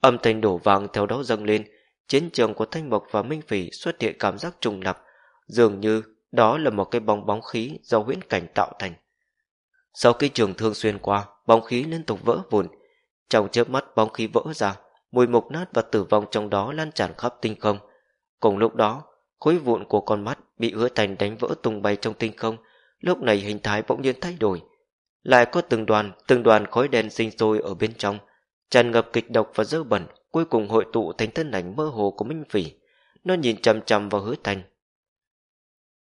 Âm thanh đổ vàng theo đó dâng lên, chiến trường của Thanh Mộc và Minh Phỉ xuất hiện cảm giác trùng lập, dường như đó là một cái bóng bóng khí do huyễn cảnh tạo thành. Sau khi trường thương xuyên qua, bóng khí liên tục vỡ vụn. Trong chớp mắt bóng khí vỡ ra, mùi mục nát và tử vong trong đó lan tràn khắp tinh không. Cùng lúc đó, khối vụn của con mắt bị hứa thành đánh vỡ tung bay trong tinh không, lúc này hình thái bỗng nhiên thay đổi. Lại có từng đoàn, từng đoàn khói đen sinh sôi ở bên trong, tràn ngập kịch độc và dơ bẩn, cuối cùng hội tụ thành thân ảnh mơ hồ của Minh Phỉ. Nó nhìn chằm chằm vào hứa thành.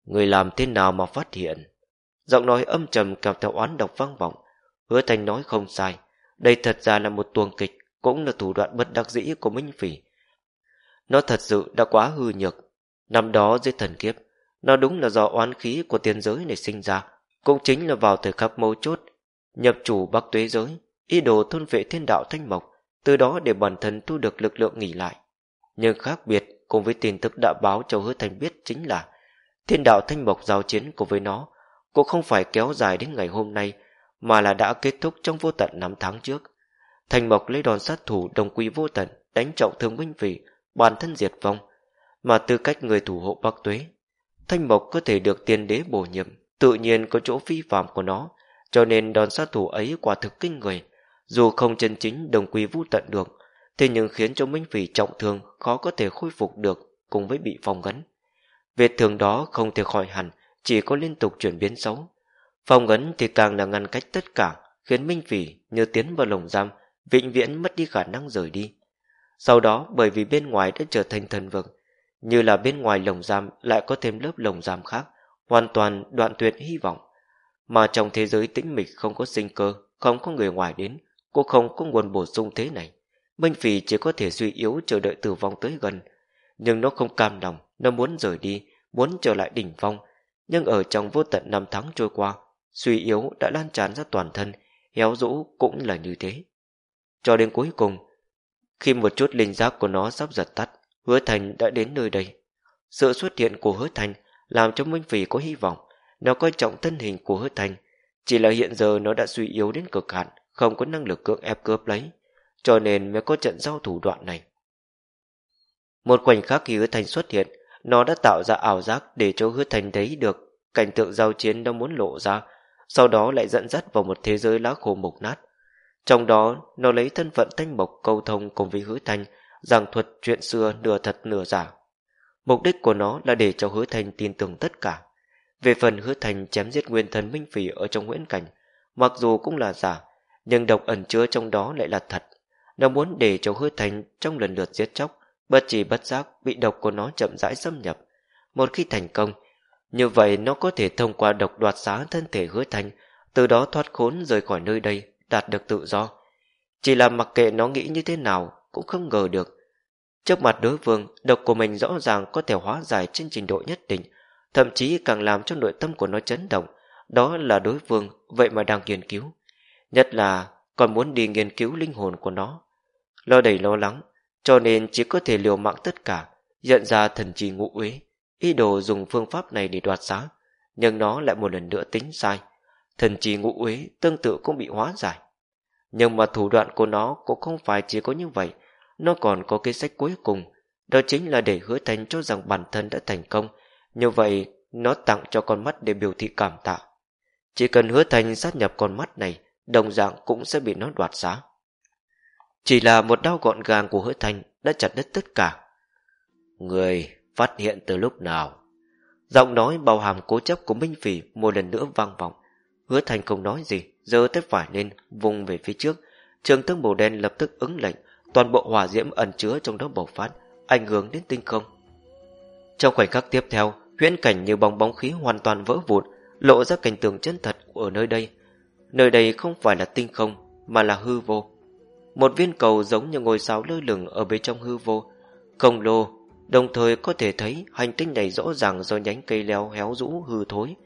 Người làm thế nào mà phát hiện? Giọng nói âm trầm kèm theo oán độc vang vọng. Hứa thành nói không sai. Đây thật ra là một tuồng kịch, cũng là thủ đoạn bất đắc dĩ của Minh Phỉ. Nó thật sự đã quá hư nhược. Năm đó dưới thần kiếp, nó đúng là do oán khí của tiên giới này sinh ra, cũng chính là vào thời khắc mấu chốt, nhập chủ bắc tuế giới, ý đồ thôn vệ thiên đạo thanh mộc, từ đó để bản thân thu được lực lượng nghỉ lại. Nhưng khác biệt cùng với tin tức đã báo cho hứa thành biết chính là thiên đạo thanh mộc giao chiến cùng với nó cũng không phải kéo dài đến ngày hôm nay mà là đã kết thúc trong vô tận năm tháng trước. thành mộc lấy đòn sát thủ đồng quy vô tận đánh trọng thương minh vị bản thân diệt vong mà tư cách người thủ hộ bắc tuế. Thanh mộc có thể được tiên đế bổ nhiệm tự nhiên có chỗ phi phạm của nó cho nên đòn sát thủ ấy quả thực kinh người dù không chân chính đồng quy vũ tận được, thế nhưng khiến cho Minh Phỉ trọng thương khó có thể khôi phục được cùng với bị phong ngấn. Vết thương đó không thể khỏi hẳn, chỉ có liên tục chuyển biến xấu. Phong ngấn thì càng là ngăn cách tất cả, khiến Minh Phỉ như tiến vào lồng giam, vĩnh viễn mất đi khả năng rời đi. Sau đó bởi vì bên ngoài đã trở thành thần vực, như là bên ngoài lồng giam lại có thêm lớp lồng giam khác, hoàn toàn đoạn tuyệt hy vọng. Mà trong thế giới tĩnh mịch không có sinh cơ, không có người ngoài đến, Cô không có nguồn bổ sung thế này. Minh Phỉ chỉ có thể suy yếu chờ đợi tử vong tới gần. Nhưng nó không cam lòng, nó muốn rời đi, muốn trở lại đỉnh phong. Nhưng ở trong vô tận năm tháng trôi qua, suy yếu đã lan tràn ra toàn thân, héo rũ cũng là như thế. Cho đến cuối cùng, khi một chút linh giác của nó sắp giật tắt, hứa thành đã đến nơi đây. Sự xuất hiện của hứa thành làm cho Minh Phỉ có hy vọng. Nó coi trọng thân hình của hứa thành, chỉ là hiện giờ nó đã suy yếu đến cực hạn, không có năng lực cưỡng ép cướp lấy, cho nên mới có trận giao thủ đoạn này. Một khoảnh khắc khi hứa thành xuất hiện, nó đã tạo ra ảo giác để cho hứa thành thấy được cảnh tượng giao chiến đang muốn lộ ra, sau đó lại dẫn dắt vào một thế giới lá khô mục nát. Trong đó, nó lấy thân phận thanh mộc câu thông cùng với hứa thành, giảng thuật chuyện xưa nửa thật nửa giả. Mục đích của nó là để cho hứa thành tin tưởng tất cả. Về phần hứa thành chém giết nguyên thần minh phỉ ở trong nguyễn cảnh, mặc dù cũng là giả, nhưng độc ẩn chứa trong đó lại là thật. Nó muốn để cho hứa thành trong lần lượt giết chóc, bất chỉ bất giác bị độc của nó chậm rãi xâm nhập. Một khi thành công, như vậy nó có thể thông qua độc đoạt xá thân thể hứa thành, từ đó thoát khốn rời khỏi nơi đây, đạt được tự do. Chỉ là mặc kệ nó nghĩ như thế nào, cũng không ngờ được. Trước mặt đối phương, độc của mình rõ ràng có thể hóa giải trên trình độ nhất định, thậm chí càng làm cho nội tâm của nó chấn động, đó là đối phương, vậy mà đang nghiên cứu. Nhất là còn muốn đi nghiên cứu linh hồn của nó. Lo đầy lo lắng, cho nên chỉ có thể liều mạng tất cả, nhận ra thần trì ngũ uế, ý đồ dùng phương pháp này để đoạt giá, nhưng nó lại một lần nữa tính sai. Thần trì ngũ uế tương tự cũng bị hóa giải. Nhưng mà thủ đoạn của nó cũng không phải chỉ có như vậy, nó còn có cái sách cuối cùng, đó chính là để hứa thành cho rằng bản thân đã thành công, như vậy nó tặng cho con mắt để biểu thị cảm tạ. Chỉ cần hứa thành sát nhập con mắt này, đồng dạng cũng sẽ bị nó đoạt giá. Chỉ là một đau gọn gàng của hứa thành đã chặt đứt tất cả. Người phát hiện từ lúc nào? Giọng nói bao hàm cố chấp của Minh Phỉ một lần nữa vang vọng. Hứa thành không nói gì, giơ tay phải lên, vùng về phía trước. Trường thương màu đen lập tức ứng lệnh, toàn bộ hỏa diễm ẩn chứa trong đó bộc phát, ảnh hưởng đến tinh không. Trong khoảnh khắc tiếp theo, huyễn cảnh như bóng bóng khí hoàn toàn vỡ vụn, lộ ra cảnh tượng chân thật ở nơi đây. Nơi đây không phải là tinh không, mà là hư vô. Một viên cầu giống như ngôi sao lơ lửng ở bên trong hư vô, khổng lồ, đồng thời có thể thấy hành tinh này rõ ràng do nhánh cây leo héo rũ hư thối.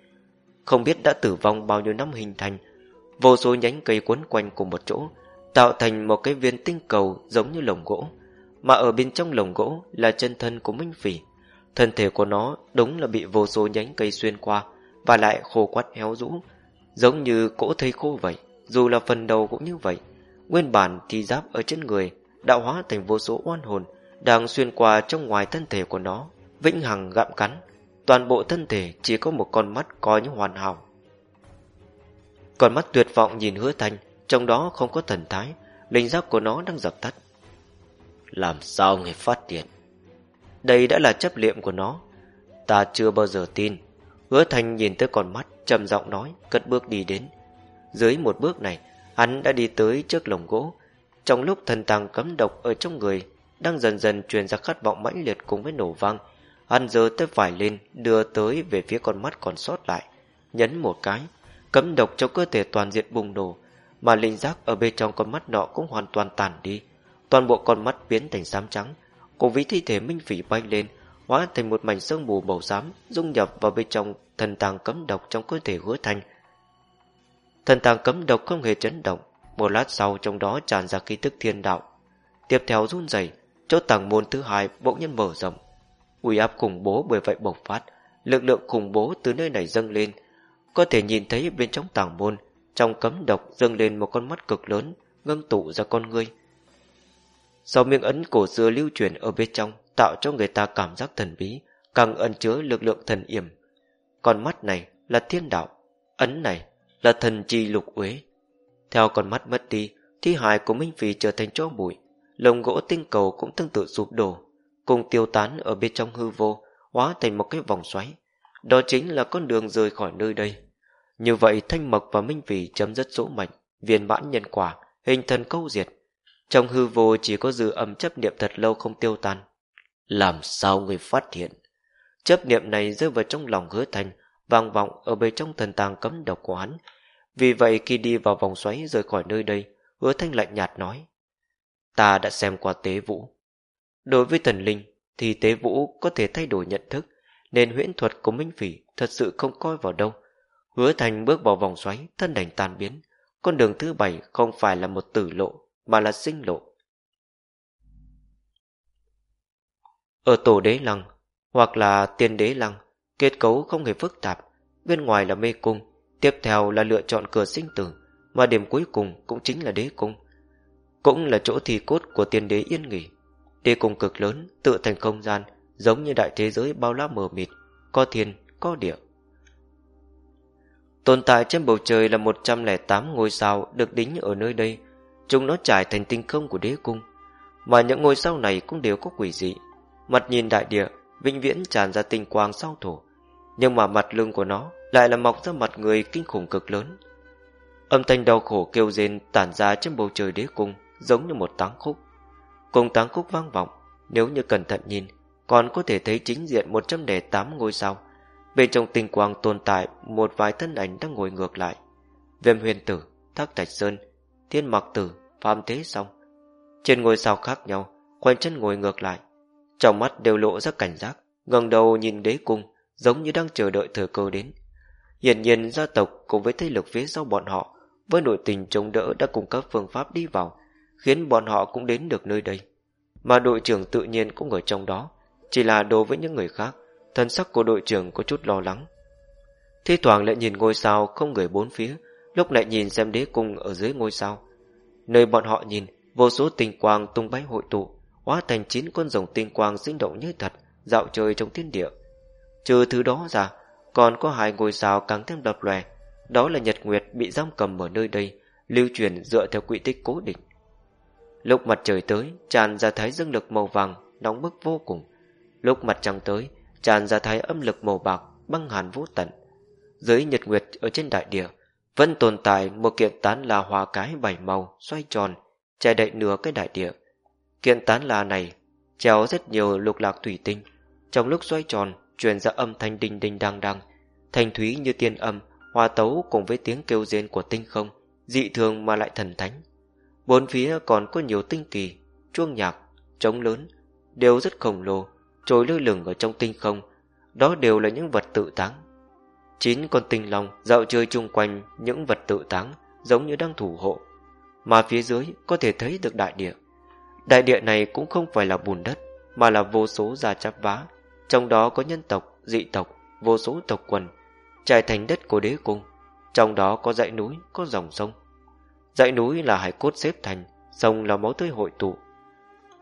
Không biết đã tử vong bao nhiêu năm hình thành, vô số nhánh cây quấn quanh cùng một chỗ, tạo thành một cái viên tinh cầu giống như lồng gỗ, mà ở bên trong lồng gỗ là chân thân của Minh Phỉ. Thân thể của nó đúng là bị vô số nhánh cây xuyên qua, và lại khô quắt héo rũ, giống như cỗ thây khô vậy, dù là phần đầu cũng như vậy. Nguyên bản thì giáp ở trên người đã hóa thành vô số oan hồn đang xuyên qua trong ngoài thân thể của nó, vĩnh hằng gặm cắn. Toàn bộ thân thể chỉ có một con mắt coi như hoàn hảo. Con mắt tuyệt vọng nhìn hứa thanh, trong đó không có thần thái, linh giác của nó đang dập tắt. Làm sao người phát triển Đây đã là chấp liệm của nó. Ta chưa bao giờ tin. Hứa thanh nhìn tới con mắt, trầm giọng nói, cất bước đi đến. Dưới một bước này, Hắn đã đi tới trước lồng gỗ. Trong lúc thần tàng cấm độc ở trong người đang dần dần truyền ra khát vọng mãnh liệt cùng với nổ vang, hắn giơ tới vải lên đưa tới về phía con mắt còn sót lại. Nhấn một cái, cấm độc trong cơ thể toàn diện bùng nổ, mà linh giác ở bên trong con mắt nọ cũng hoàn toàn tàn đi. Toàn bộ con mắt biến thành xám trắng, cùng với thi thể minh phỉ bay lên, hóa thành một mảnh sương mù màu xám dung nhập vào bên trong thần tàng cấm độc trong cơ thể hứa thanh. Thần tàng cấm độc không hề chấn động Một lát sau trong đó tràn ra khí tức thiên đạo. Tiếp theo run rẩy Chỗ tàng môn thứ hai bỗng nhiên mở rộng. Uy áp khủng bố bởi vậy bộc phát Lực lượng khủng bố từ nơi này dâng lên. Có thể nhìn thấy bên trong tàng môn trong cấm độc dâng lên một con mắt cực lớn Ngưng tụ ra con ngươi Sau miếng ấn cổ xưa lưu truyền ở bên trong Tạo cho người ta cảm giác thần bí Càng ẩn chứa lực lượng thần yểm Con mắt này là thiên đạo Ấn này là thần chi lục uế. Theo con mắt mất đi, thi hài của Minh phi trở thành cho bụi, lồng gỗ tinh cầu cũng tương tự sụp đổ, cùng tiêu tán ở bên trong hư vô, hóa thành một cái vòng xoáy. Đó chính là con đường rời khỏi nơi đây. Như vậy Thanh Mộc và Minh Vì chấm dứt dỗ mệnh, viên mãn nhân quả, hình thần câu diệt. Trong hư vô chỉ có dư âm chấp niệm thật lâu không tiêu tan. Làm sao người phát hiện? Chấp niệm này rơi vào trong lòng hứa thành, vang vọng ở bên trong thần tàng cấm độc của hắn. Vì vậy khi đi vào vòng xoáy rời khỏi nơi đây, hứa thanh lạnh nhạt nói. Ta đã xem qua tế vũ. Đối với thần linh, thì tế vũ có thể thay đổi nhận thức, nên huyễn thuật của Minh Phỉ thật sự không coi vào đâu. Hứa thành bước vào vòng xoáy, thân đành tan biến. Con đường thứ bảy không phải là một tử lộ, mà là sinh lộ. Ở tổ đế lăng, hoặc là tiên đế lăng, Kết cấu không hề phức tạp, bên ngoài là mê cung, tiếp theo là lựa chọn cửa sinh tử, mà điểm cuối cùng cũng chính là đế cung. Cũng là chỗ thi cốt của tiên đế yên nghỉ. Đế cung cực lớn, tự thành không gian, giống như đại thế giới bao la mờ mịt, có thiên, có địa. Tồn tại trên bầu trời là 108 ngôi sao được đính ở nơi đây, chúng nó trải thành tinh không của đế cung, mà những ngôi sao này cũng đều có quỷ dị. Mặt nhìn đại địa, vĩnh viễn tràn ra tinh quang sao thổ, nhưng mà mặt lưng của nó lại là mọc ra mặt người kinh khủng cực lớn. Âm thanh đau khổ kêu rên tản ra trên bầu trời đế cung, giống như một táng khúc. Cùng táng khúc vang vọng, nếu như cẩn thận nhìn, còn có thể thấy chính diện 108 ngôi sao. Bên trong tinh quang tồn tại một vài thân ảnh đang ngồi ngược lại. Viêm huyền tử, thác thạch sơn, thiên mặc tử, phàm thế song. Trên ngôi sao khác nhau, quanh chân ngồi ngược lại, trong mắt đều lộ ra cảnh giác, ngẩng đầu nhìn đế cung, giống như đang chờ đợi thời cơ đến. Hiển nhiên gia tộc cùng với thế lực phía sau bọn họ, với nội tình chống đỡ đã cung cấp phương pháp đi vào, khiến bọn họ cũng đến được nơi đây. mà đội trưởng tự nhiên cũng ở trong đó, chỉ là đối với những người khác, thân sắc của đội trưởng có chút lo lắng. Thi thoảng lại nhìn ngôi sao không người bốn phía, lúc lại nhìn xem đế cung ở dưới ngôi sao. Nơi bọn họ nhìn, vô số tinh quang tung bay hội tụ, hóa thành chín con rồng tinh quang sinh động như thật, dạo chơi trong thiên địa. Trừ thứ đó ra, còn có hai ngôi sao càng thêm đập lòe, đó là Nhật Nguyệt bị giam cầm ở nơi đây, lưu truyền dựa theo quỹ tích cố định. Lúc mặt trời tới, tràn ra thái dương lực màu vàng, nóng bức vô cùng. Lúc mặt trăng tới, tràn ra thái âm lực màu bạc, băng hàn vô tận. Dưới nhật nguyệt ở trên đại địa, vẫn tồn tại một kiện tán là hoa cái bảy màu, xoay tròn, che đậy nửa cái đại địa. Kiện tán là này, treo rất nhiều lục lạc thủy tinh. Trong lúc xoay tròn, truyền ra âm thanh đinh đinh đang đang, thanh thúy như tiên âm, hòa tấu cùng với tiếng kêu rên của tinh không, dị thường mà lại thần thánh. Bốn phía còn có nhiều tinh kỳ, chuông nhạc, trống lớn, đều rất khổng lồ, trôi lơ lửng ở trong tinh không. Đó đều là những vật tự táng. Chín con tinh long dạo chơi chung quanh những vật tự táng giống như đang thủ hộ. Mà phía dưới có thể thấy được đại địa. Đại địa này cũng không phải là bùn đất, mà là vô số gia chắp vá. Trong đó có nhân tộc, dị tộc, vô số tộc quần, trải thành đất của đế cung. Trong đó có dãy núi, có dòng sông. Dãy núi là hải cốt xếp thành, sông là máu tươi hội tụ.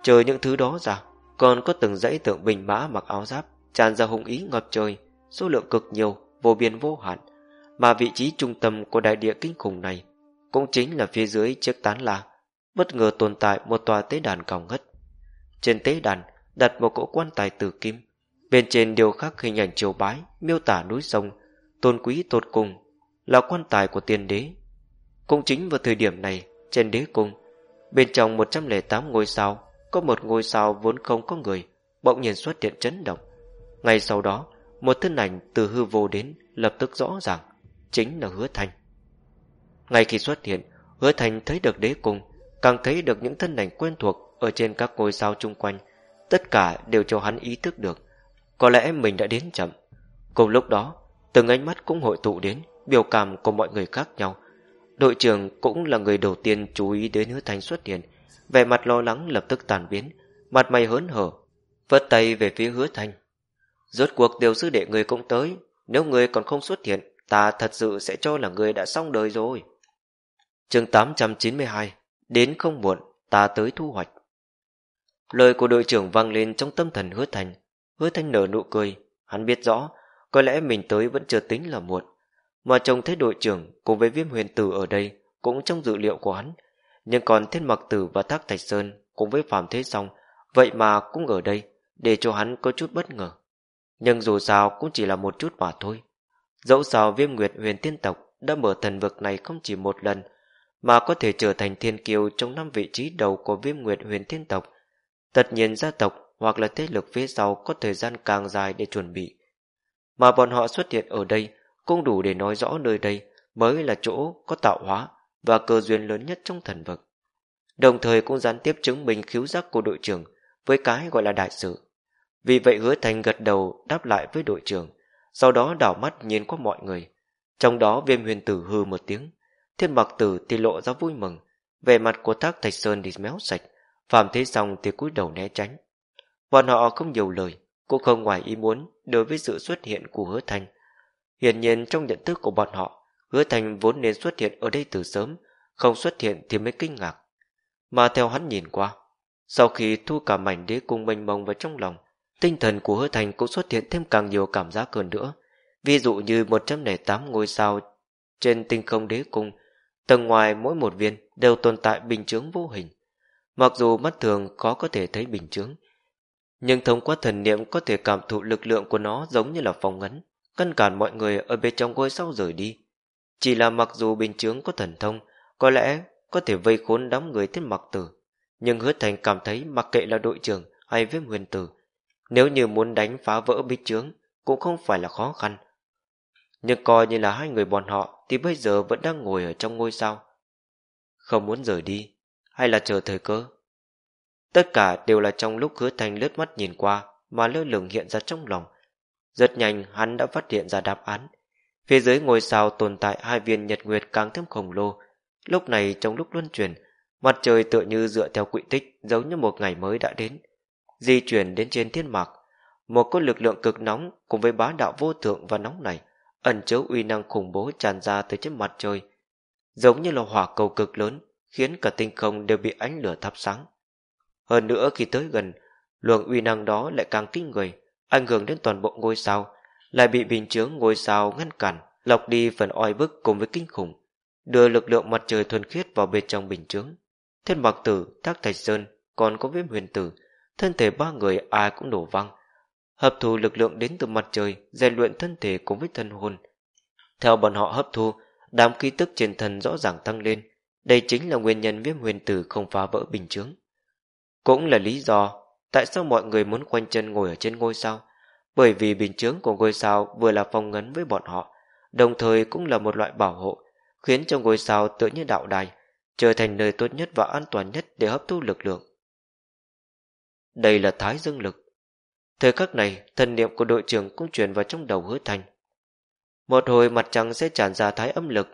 Chờ những thứ đó ra, còn có từng dãy tượng bình mã mặc áo giáp, tràn ra hung ý ngập trời, số lượng cực nhiều, vô biên vô hạn. Mà vị trí trung tâm của đại địa kinh khủng này cũng chính là phía dưới chiếc tán la, bất ngờ tồn tại một tòa tế đàn cao ngất. Trên tế đàn đặt một cỗ quan tài tử kim, bên trên điều khắc hình ảnh triều bái, miêu tả núi sông, tôn quý tột cùng, là quan tài của tiên đế cũng chính vào thời điểm này, trên đế cung, bên trong 108 ngôi sao, có một ngôi sao vốn không có người, bỗng nhiên xuất hiện chấn động. Ngay sau đó, một thân ảnh từ hư vô đến lập tức rõ ràng, chính là hứa thành. Ngay khi xuất hiện, hứa thành thấy được đế cung, càng thấy được những thân ảnh quen thuộc ở trên các ngôi sao chung quanh, tất cả đều cho hắn ý thức được. Có lẽ mình đã đến chậm. Cùng lúc đó, từng ánh mắt cũng hội tụ đến, biểu cảm của mọi người khác nhau, Đội trưởng cũng là người đầu tiên chú ý đến hứa thành xuất hiện Vẻ mặt lo lắng lập tức tàn biến, Mặt mày hớn hở, Vất tay về phía hứa thanh. Rốt cuộc điều sư đệ người cũng tới, Nếu người còn không xuất hiện, Ta thật sự sẽ cho là người đã xong đời rồi. Chương 892 Đến không muộn, Ta tới thu hoạch. Lời của đội trưởng vang lên trong tâm thần hứa thanh. Hứa thanh nở nụ cười, Hắn biết rõ, Có lẽ mình tới vẫn chưa tính là muộn. Mà trông thấy đội trưởng cùng với viêm huyền tử ở đây, cũng trong dự liệu của hắn. Nhưng còn thiên mặc tử và thác thạch sơn cùng với phạm thế song, vậy mà cũng ở đây, để cho hắn có chút bất ngờ. Nhưng dù sao cũng chỉ là một chút mà thôi. Dẫu sao viêm nguyệt huyền tiên tộc đã mở thần vực này không chỉ một lần, mà có thể trở thành thiên kiêu trong năm vị trí đầu của viêm nguyệt huyền thiên tộc. Tất nhiên gia tộc hoặc là thế lực phía sau có thời gian càng dài để chuẩn bị. Mà bọn họ xuất hiện ở đây cũng đủ để nói rõ nơi đây mới là chỗ có tạo hóa và cơ duyên lớn nhất trong thần vực. Đồng thời cũng gián tiếp chứng minh khiếu giác của đội trưởng với cái gọi là đại sự. Vì vậy hứa thành gật đầu đáp lại với đội trưởng, sau đó đảo mắt nhìn qua mọi người. Trong đó viêm huyền tử hư một tiếng, thiên mặc tử thì lộ ra vui mừng, về mặt của thác thạch sơn thì méo sạch, phạm thế xong thì cúi đầu né tránh. Bọn họ không nhiều lời, cũng không ngoài ý muốn đối với sự xuất hiện của hứa thành, Hiển nhiên trong nhận thức của bọn họ, hứa thành vốn nên xuất hiện ở đây từ sớm, không xuất hiện thì mới kinh ngạc. Mà theo hắn nhìn qua, sau khi thu cả mảnh đế cung mênh mông vào trong lòng, tinh thần của hứa thành cũng xuất hiện thêm càng nhiều cảm giác hơn nữa. Ví dụ như 108 ngôi sao trên tinh không đế cung, tầng ngoài mỗi một viên đều tồn tại bình chướng vô hình. Mặc dù mắt thường khó có thể thấy bình chướng, nhưng thông qua thần niệm có thể cảm thụ lực lượng của nó giống như là phòng ngấn, ngăn cản mọi người ở bên trong ngôi sao rời đi. Chỉ là mặc dù bình chướng có thần thông, có lẽ có thể vây khốn đám người thiết mặc tử, nhưng hứa thành cảm thấy mặc kệ là đội trưởng hay viêm huyền tử, nếu như muốn đánh phá vỡ bích chướng cũng không phải là khó khăn. Nhưng coi như là hai người bọn họ thì bây giờ vẫn đang ngồi ở trong ngôi sao. Không muốn rời đi, hay là chờ thời cơ. Tất cả đều là trong lúc hứa thành lướt mắt nhìn qua mà lơ lửng hiện ra trong lòng, rất nhanh hắn đã phát hiện ra đáp án. Phía dưới ngôi sao tồn tại hai viên nhật nguyệt càng thêm khổng lồ. Lúc này trong lúc luân chuyển, Mặt trời tựa như dựa theo quỹ tích giống như một ngày mới đã đến. Di chuyển đến trên thiên mạc, một cốt lực lượng cực nóng cùng với bá đạo vô thượng và nóng này ẩn chứa uy năng khủng bố tràn ra từ trên mặt trời, giống như là hỏa cầu cực lớn, khiến cả tinh không đều bị ánh lửa thắp sáng. Hơn nữa khi tới gần, luồng uy năng đó lại càng kinh người, ảnh hưởng đến toàn bộ ngôi sao, lại bị bình chướng ngôi sao ngăn cản, lọc đi phần oi bức cùng với kinh khủng, đưa lực lượng mặt trời thuần khiết vào bên trong bình chướng. Thiên Mặc Tử, Thác Thạch Sơn, còn có Viêm Huyền Tử, thân thể ba người ai cũng đổ văng, hấp thu lực lượng đến từ mặt trời, rèn luyện thân thể cùng với thân hồn. Theo bọn họ hấp thu, đám khí tức trên thân rõ ràng tăng lên, đây chính là nguyên nhân Viêm Huyền Tử không phá vỡ bình chướng. Cũng là lý do tại sao mọi người muốn quanh chân ngồi ở trên ngôi sao, bởi vì bình chướng của ngôi sao vừa là phong ngấn với bọn họ, đồng thời cũng là một loại bảo hộ, khiến cho ngôi sao tựa như đạo đài, trở thành nơi tốt nhất và an toàn nhất để hấp thu lực lượng. Đây là thái dương lực. Thời khắc này, thần niệm của đội trưởng cũng truyền vào trong đầu hứa thành. Một hồi mặt trăng sẽ tràn ra thái âm lực.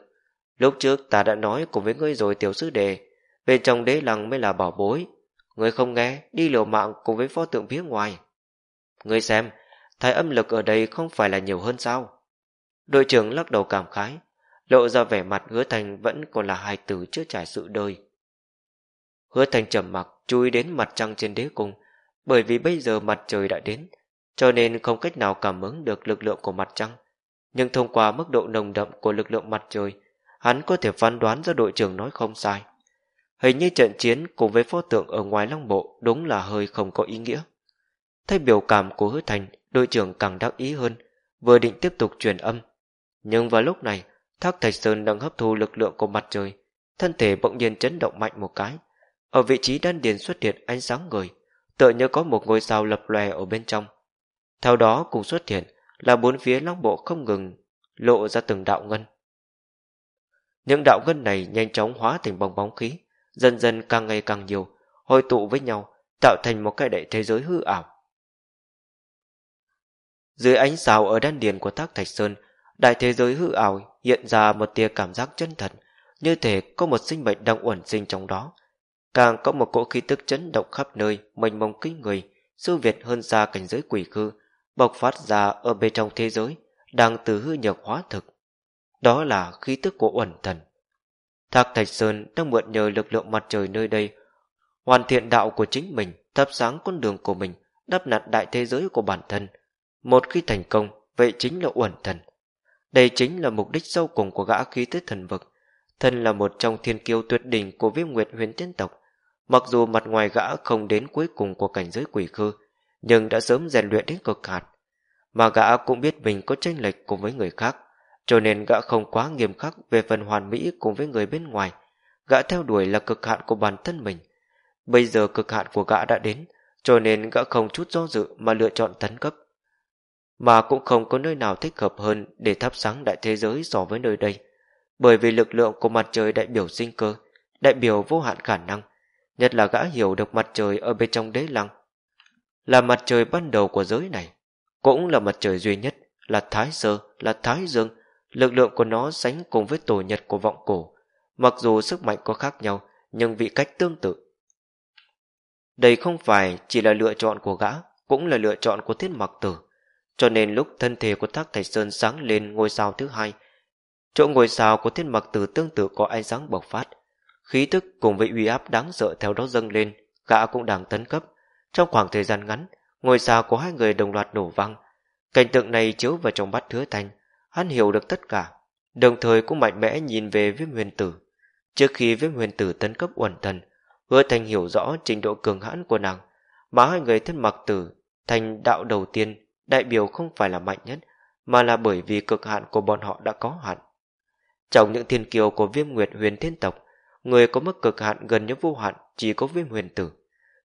Lúc trước ta đã nói cùng với ngươi rồi tiểu sư đề, bên trong đế lăng mới là bảo bối. Ngươi không nghe, đi liều mạng cùng với pho tượng phía ngoài. Ngươi xem, thái âm lực ở đây không phải là nhiều hơn sao? Đội trưởng lắc đầu cảm khái, lộ ra vẻ mặt hứa thành vẫn còn là hai từ chưa trải sự đời. Hứa thành trầm mặc chú ý đến mặt trăng trên đế cung, bởi vì bây giờ mặt trời đã đến, cho nên không cách nào cảm ứng được lực lượng của mặt trăng. Nhưng thông qua mức độ nồng đậm của lực lượng mặt trời, hắn có thể phán đoán ra đội trưởng nói không sai. Hình như trận chiến cùng với pho tượng ở ngoài Long Bộ đúng là hơi không có ý nghĩa. Thấy biểu cảm của hứa thành, đội trưởng càng đắc ý hơn, vừa định tiếp tục truyền âm. Nhưng vào lúc này, Thác Thạch Sơn đang hấp thu lực lượng của mặt trời, thân thể bỗng nhiên chấn động mạnh một cái. Ở vị trí đan điền xuất hiện ánh sáng người, tựa như có một ngôi sao lập lòe ở bên trong. Theo đó cùng xuất hiện là bốn phía long bộ không ngừng lộ ra từng đạo ngân. Những đạo ngân này nhanh chóng hóa thành bong bóng khí, dần dần càng ngày càng nhiều, hội tụ với nhau, tạo thành một cái đại thế giới hư ảo. Dưới ánh sao ở đan điền của Thác Thạch Sơn, đại thế giới hư ảo hiện ra một tia cảm giác chân thật, như thể có một sinh mệnh đang uẩn sinh trong đó, càng có một cỗ khí tức chấn động khắp nơi, mênh mông kinh người, sư việt hơn xa cảnh giới quỷ khư, bộc phát ra ở bên trong thế giới, đang từ hư nhược hóa thực. Đó là khí tức của uẩn thần. Thác Thạch Sơn đang mượn nhờ lực lượng mặt trời nơi đây, hoàn thiện đạo của chính mình, thắp sáng con đường của mình, đắp nặn đại thế giới của bản thân. Một khi thành công, vậy chính là uẩn thần. Đây chính là mục đích sâu cùng của gã khí tức thần vực, thân là một trong thiên kiêu tuyệt đỉnh của viêm nguyệt huyền tiên tộc. Mặc dù mặt ngoài gã không đến cuối cùng của cảnh giới quỷ khư, nhưng đã sớm rèn luyện đến cực hạn. Mà gã cũng biết mình có tranh lệch cùng với người khác, cho nên gã không quá nghiêm khắc về phần hoàn mỹ cùng với người bên ngoài. Gã theo đuổi là cực hạn của bản thân mình. Bây giờ cực hạn của gã đã đến, cho nên gã không chút do dự mà lựa chọn tấn cấp. Mà cũng không có nơi nào thích hợp hơn để thắp sáng đại thế giới so với nơi đây bởi vì lực lượng của mặt trời đại biểu sinh cơ, đại biểu vô hạn khả năng, nhất là gã hiểu được mặt trời ở bên trong đế lăng. Là mặt trời ban đầu của giới này, cũng là mặt trời duy nhất, là Thái Sơ, là Thái Dương, lực lượng của nó sánh cùng với tổ nhật của vọng cổ, mặc dù sức mạnh có khác nhau, nhưng vị cách tương tự. Đây không phải chỉ là lựa chọn của gã, cũng là lựa chọn của thiết mặc tử. Cho nên lúc thân thể của Thác Thạch Sơn sáng lên ngôi sao thứ hai, Chỗ ngôi sao của thiên mặc tử tương tự có ánh sáng bộc phát. Khí tức cùng với uy áp đáng sợ theo đó dâng lên, gã cũng đang tấn cấp. Trong khoảng thời gian ngắn, ngôi sao của hai người đồng loạt nổ văng. Cảnh tượng này chiếu vào trong mắt hứa thành, hắn hiểu được tất cả, đồng thời cũng mạnh mẽ nhìn về viêm huyền tử. Trước khi viêm huyền tử tấn cấp uẩn thần, hứa thành hiểu rõ trình độ cường hãn của nàng, mà hai người thiên mặc tử thành đạo đầu tiên đại biểu không phải là mạnh nhất, mà là bởi vì cực hạn của bọn họ đã có hạn. Trong những thiên kiều của viêm nguyệt huyền thiên tộc, người có mức cực hạn gần như vô hạn chỉ có viêm huyền tử.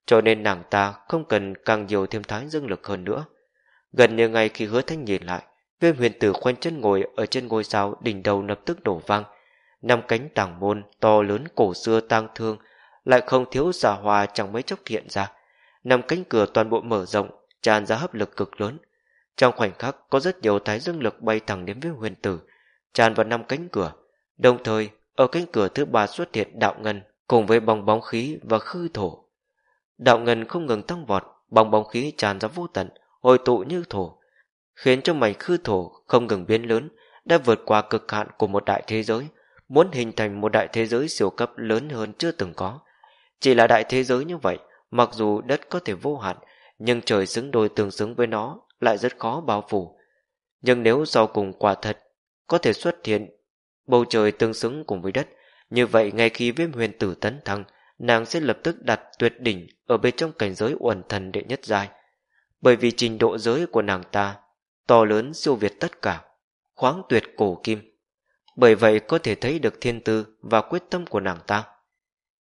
Cho nên nàng ta không cần càng nhiều thêm thái dương lực hơn nữa. Gần như ngay khi hứa thanh nhìn lại, viêm huyền tử khoanh chân ngồi ở trên ngôi sao đỉnh đầu lập tức đổ vang. Năm cánh tàng môn to lớn cổ xưa tang thương lại không thiếu giả hòa chẳng mấy chốc hiện ra. Năm cánh cửa toàn bộ mở rộng, tràn ra hấp lực cực lớn. Trong khoảnh khắc có rất nhiều thái dương lực bay thẳng đến với huyền tử, tràn vào năm cánh cửa. Đồng thời, ở cánh cửa thứ ba xuất hiện đạo ngân cùng với bong bóng khí và khư thổ. Đạo ngân không ngừng tăng vọt, bong bóng khí tràn ra vô tận, hồi tụ như thổ, khiến cho mảnh khư thổ không ngừng biến lớn, đã vượt qua cực hạn của một đại thế giới, muốn hình thành một đại thế giới siêu cấp lớn hơn chưa từng có. Chỉ là đại thế giới như vậy, mặc dù đất có thể vô hạn, nhưng trời xứng đôi tương xứng với nó lại rất khó bao phủ. Nhưng nếu sau cùng quả thật có thể xuất hiện bầu trời tương xứng cùng với đất, như vậy ngay khi viêm huyền tử tấn thăng, nàng sẽ lập tức đặt tuyệt đỉnh ở bên trong cảnh giới uẩn thần đệ nhất giai. Bởi vì trình độ giới của nàng ta to lớn siêu việt tất cả, khoáng tuyệt cổ kim. Bởi vậy có thể thấy được thiên tư và quyết tâm của nàng ta.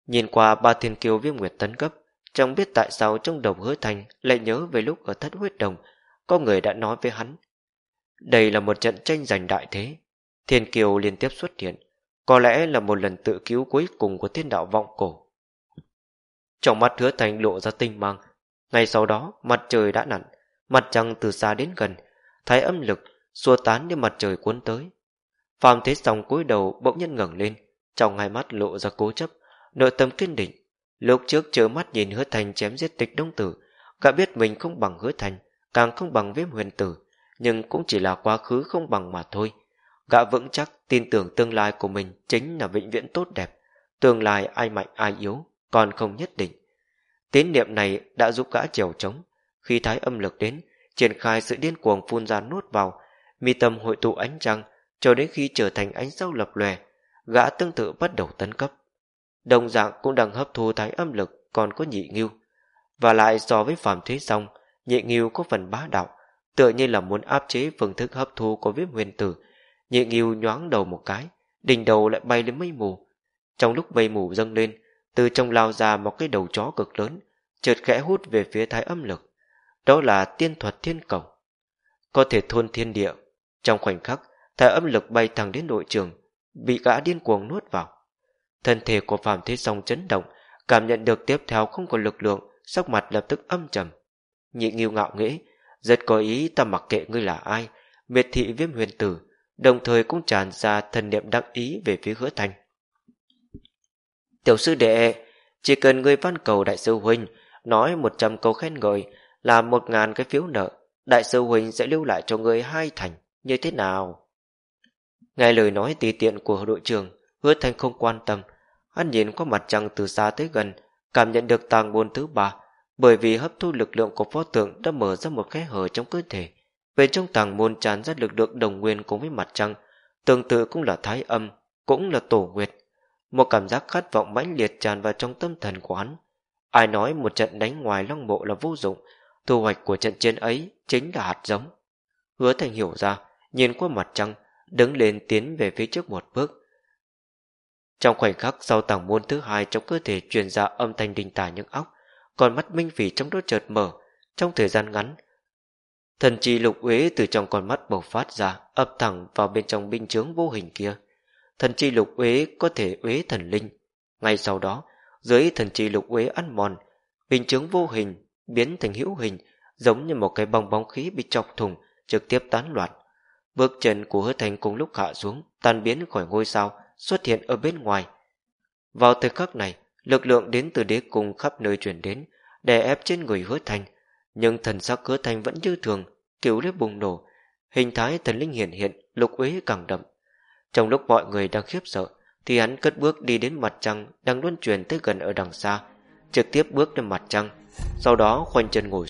Nhìn qua ba thiên kiêu viêm nguyệt tấn cấp, chẳng biết tại sao trong đồng hứa thành lại nhớ về lúc ở thất huyết đồng, có người đã nói với hắn. Đây là một trận tranh giành đại thế. Thiên kiều liên tiếp xuất hiện, có lẽ là một lần tự cứu cuối cùng của thiên đạo vọng cổ. Trong mắt hứa thành lộ ra tinh mang, ngay sau đó mặt trời đã nặn, mặt trăng từ xa đến gần, thái âm lực xua tán như mặt trời cuốn tới. Phàm thế song cúi đầu bỗng nhiên ngẩng lên, trong hai mắt lộ ra cố chấp, nội tâm kiên định. Lúc trước chờ mắt nhìn hứa thành chém giết tịch đông tử, gã biết mình không bằng hứa thành, càng không bằng viêm huyền tử, nhưng cũng chỉ là quá khứ không bằng mà thôi. Gã vững chắc tin tưởng tương lai của mình chính là vĩnh viễn tốt đẹp, tương lai ai mạnh ai yếu, còn không nhất định. Tín niệm này đã giúp gã trèo trống, khi thái âm lực đến, triển khai sự điên cuồng phun ra nuốt vào, mi tâm hội tụ ánh trăng, cho đến khi trở thành ánh sao lập lòe, gã tương tự bắt đầu tấn cấp. Đồng dạng cũng đang hấp thu thái âm lực còn có nhị nghiêu. Và lại so với phàm thế xong, nhị nghiêu có phần bá đạo, tựa như là muốn áp chế phương thức hấp thu của viết nguyên tử. Nhị nghiêu nhoáng đầu một cái, đỉnh đầu lại bay lên mây mù. Trong lúc mây mù dâng lên, từ trong lao ra một cái đầu chó cực lớn, chợt khẽ hút về phía thái âm lực. Đó là tiên thuật thiên cổng. Có thể thôn thiên địa. Trong khoảnh khắc, thái âm lực bay thẳng đến đội trường, bị gã điên cuồng nuốt vào. Thân thể của Phạm Thế Song chấn động, cảm nhận được tiếp theo không còn lực lượng, sắc mặt lập tức âm trầm. Nhị nghiêu ngạo nghĩ, rất có ý ta mặc kệ ngươi là ai, miệt thị viêm huyền tử, đồng thời cũng tràn ra thần niệm đắc ý về phía hứa thành. Tiểu sư đệ, chỉ cần ngươi văn cầu đại sư huynh, nói một trăm câu khen ngợi, là một ngàn cái phiếu nợ, đại sư huynh sẽ lưu lại cho ngươi hai thành, như thế nào? Nghe lời nói tùy tiện của đội trưởng, hứa thành không quan tâm, hắn nhìn qua mặt trăng từ xa tới gần, cảm nhận được tàng buồn thứ ba, bởi vì hấp thu lực lượng của pho tượng đã mở ra một khe hở trong cơ thể. về trong tàng môn tràn ra lực lượng đồng nguyên cùng với mặt trăng, tương tự cũng là thái âm, cũng là tổ nguyệt. Một cảm giác khát vọng mãnh liệt tràn vào trong tâm thần của hắn. Ai nói một trận đánh ngoài long mộ là vô dụng, thu hoạch của trận chiến ấy chính là hạt giống. Hứa thành hiểu ra, nhìn qua mặt trăng, đứng lên tiến về phía trước một bước. Trong khoảnh khắc sau tàng môn thứ hai trong cơ thể truyền ra âm thanh đình tả những óc, còn mắt minh phỉ trong đó chợt mở, trong thời gian ngắn. Thần chi lục uế từ trong con mắt bộc phát ra, ập thẳng vào bên trong binh chướng vô hình kia. Thần chi lục uế có thể uế thần linh. Ngay sau đó, dưới thần chi lục uế ăn mòn, binh chướng vô hình biến thành hữu hình, giống như một cái bong bóng khí bị chọc thùng, trực tiếp tán loạn. Bước chân của hứa thành cùng lúc hạ xuống, tan biến khỏi ngôi sao, xuất hiện ở bên ngoài. Vào thời khắc này, lực lượng đến từ đế cung khắp nơi chuyển đến, đè ép trên người hứa thành, nhưng thần sắc hứa thành vẫn như thường, kiểu liếp bùng nổ, hình thái thần linh hiện hiện, lục uế càng đậm. Trong lúc mọi người đang khiếp sợ, thì hắn cất bước đi đến mặt trăng đang luân chuyển tới gần ở đằng xa, trực tiếp bước lên mặt trăng, sau đó khoanh chân ngồi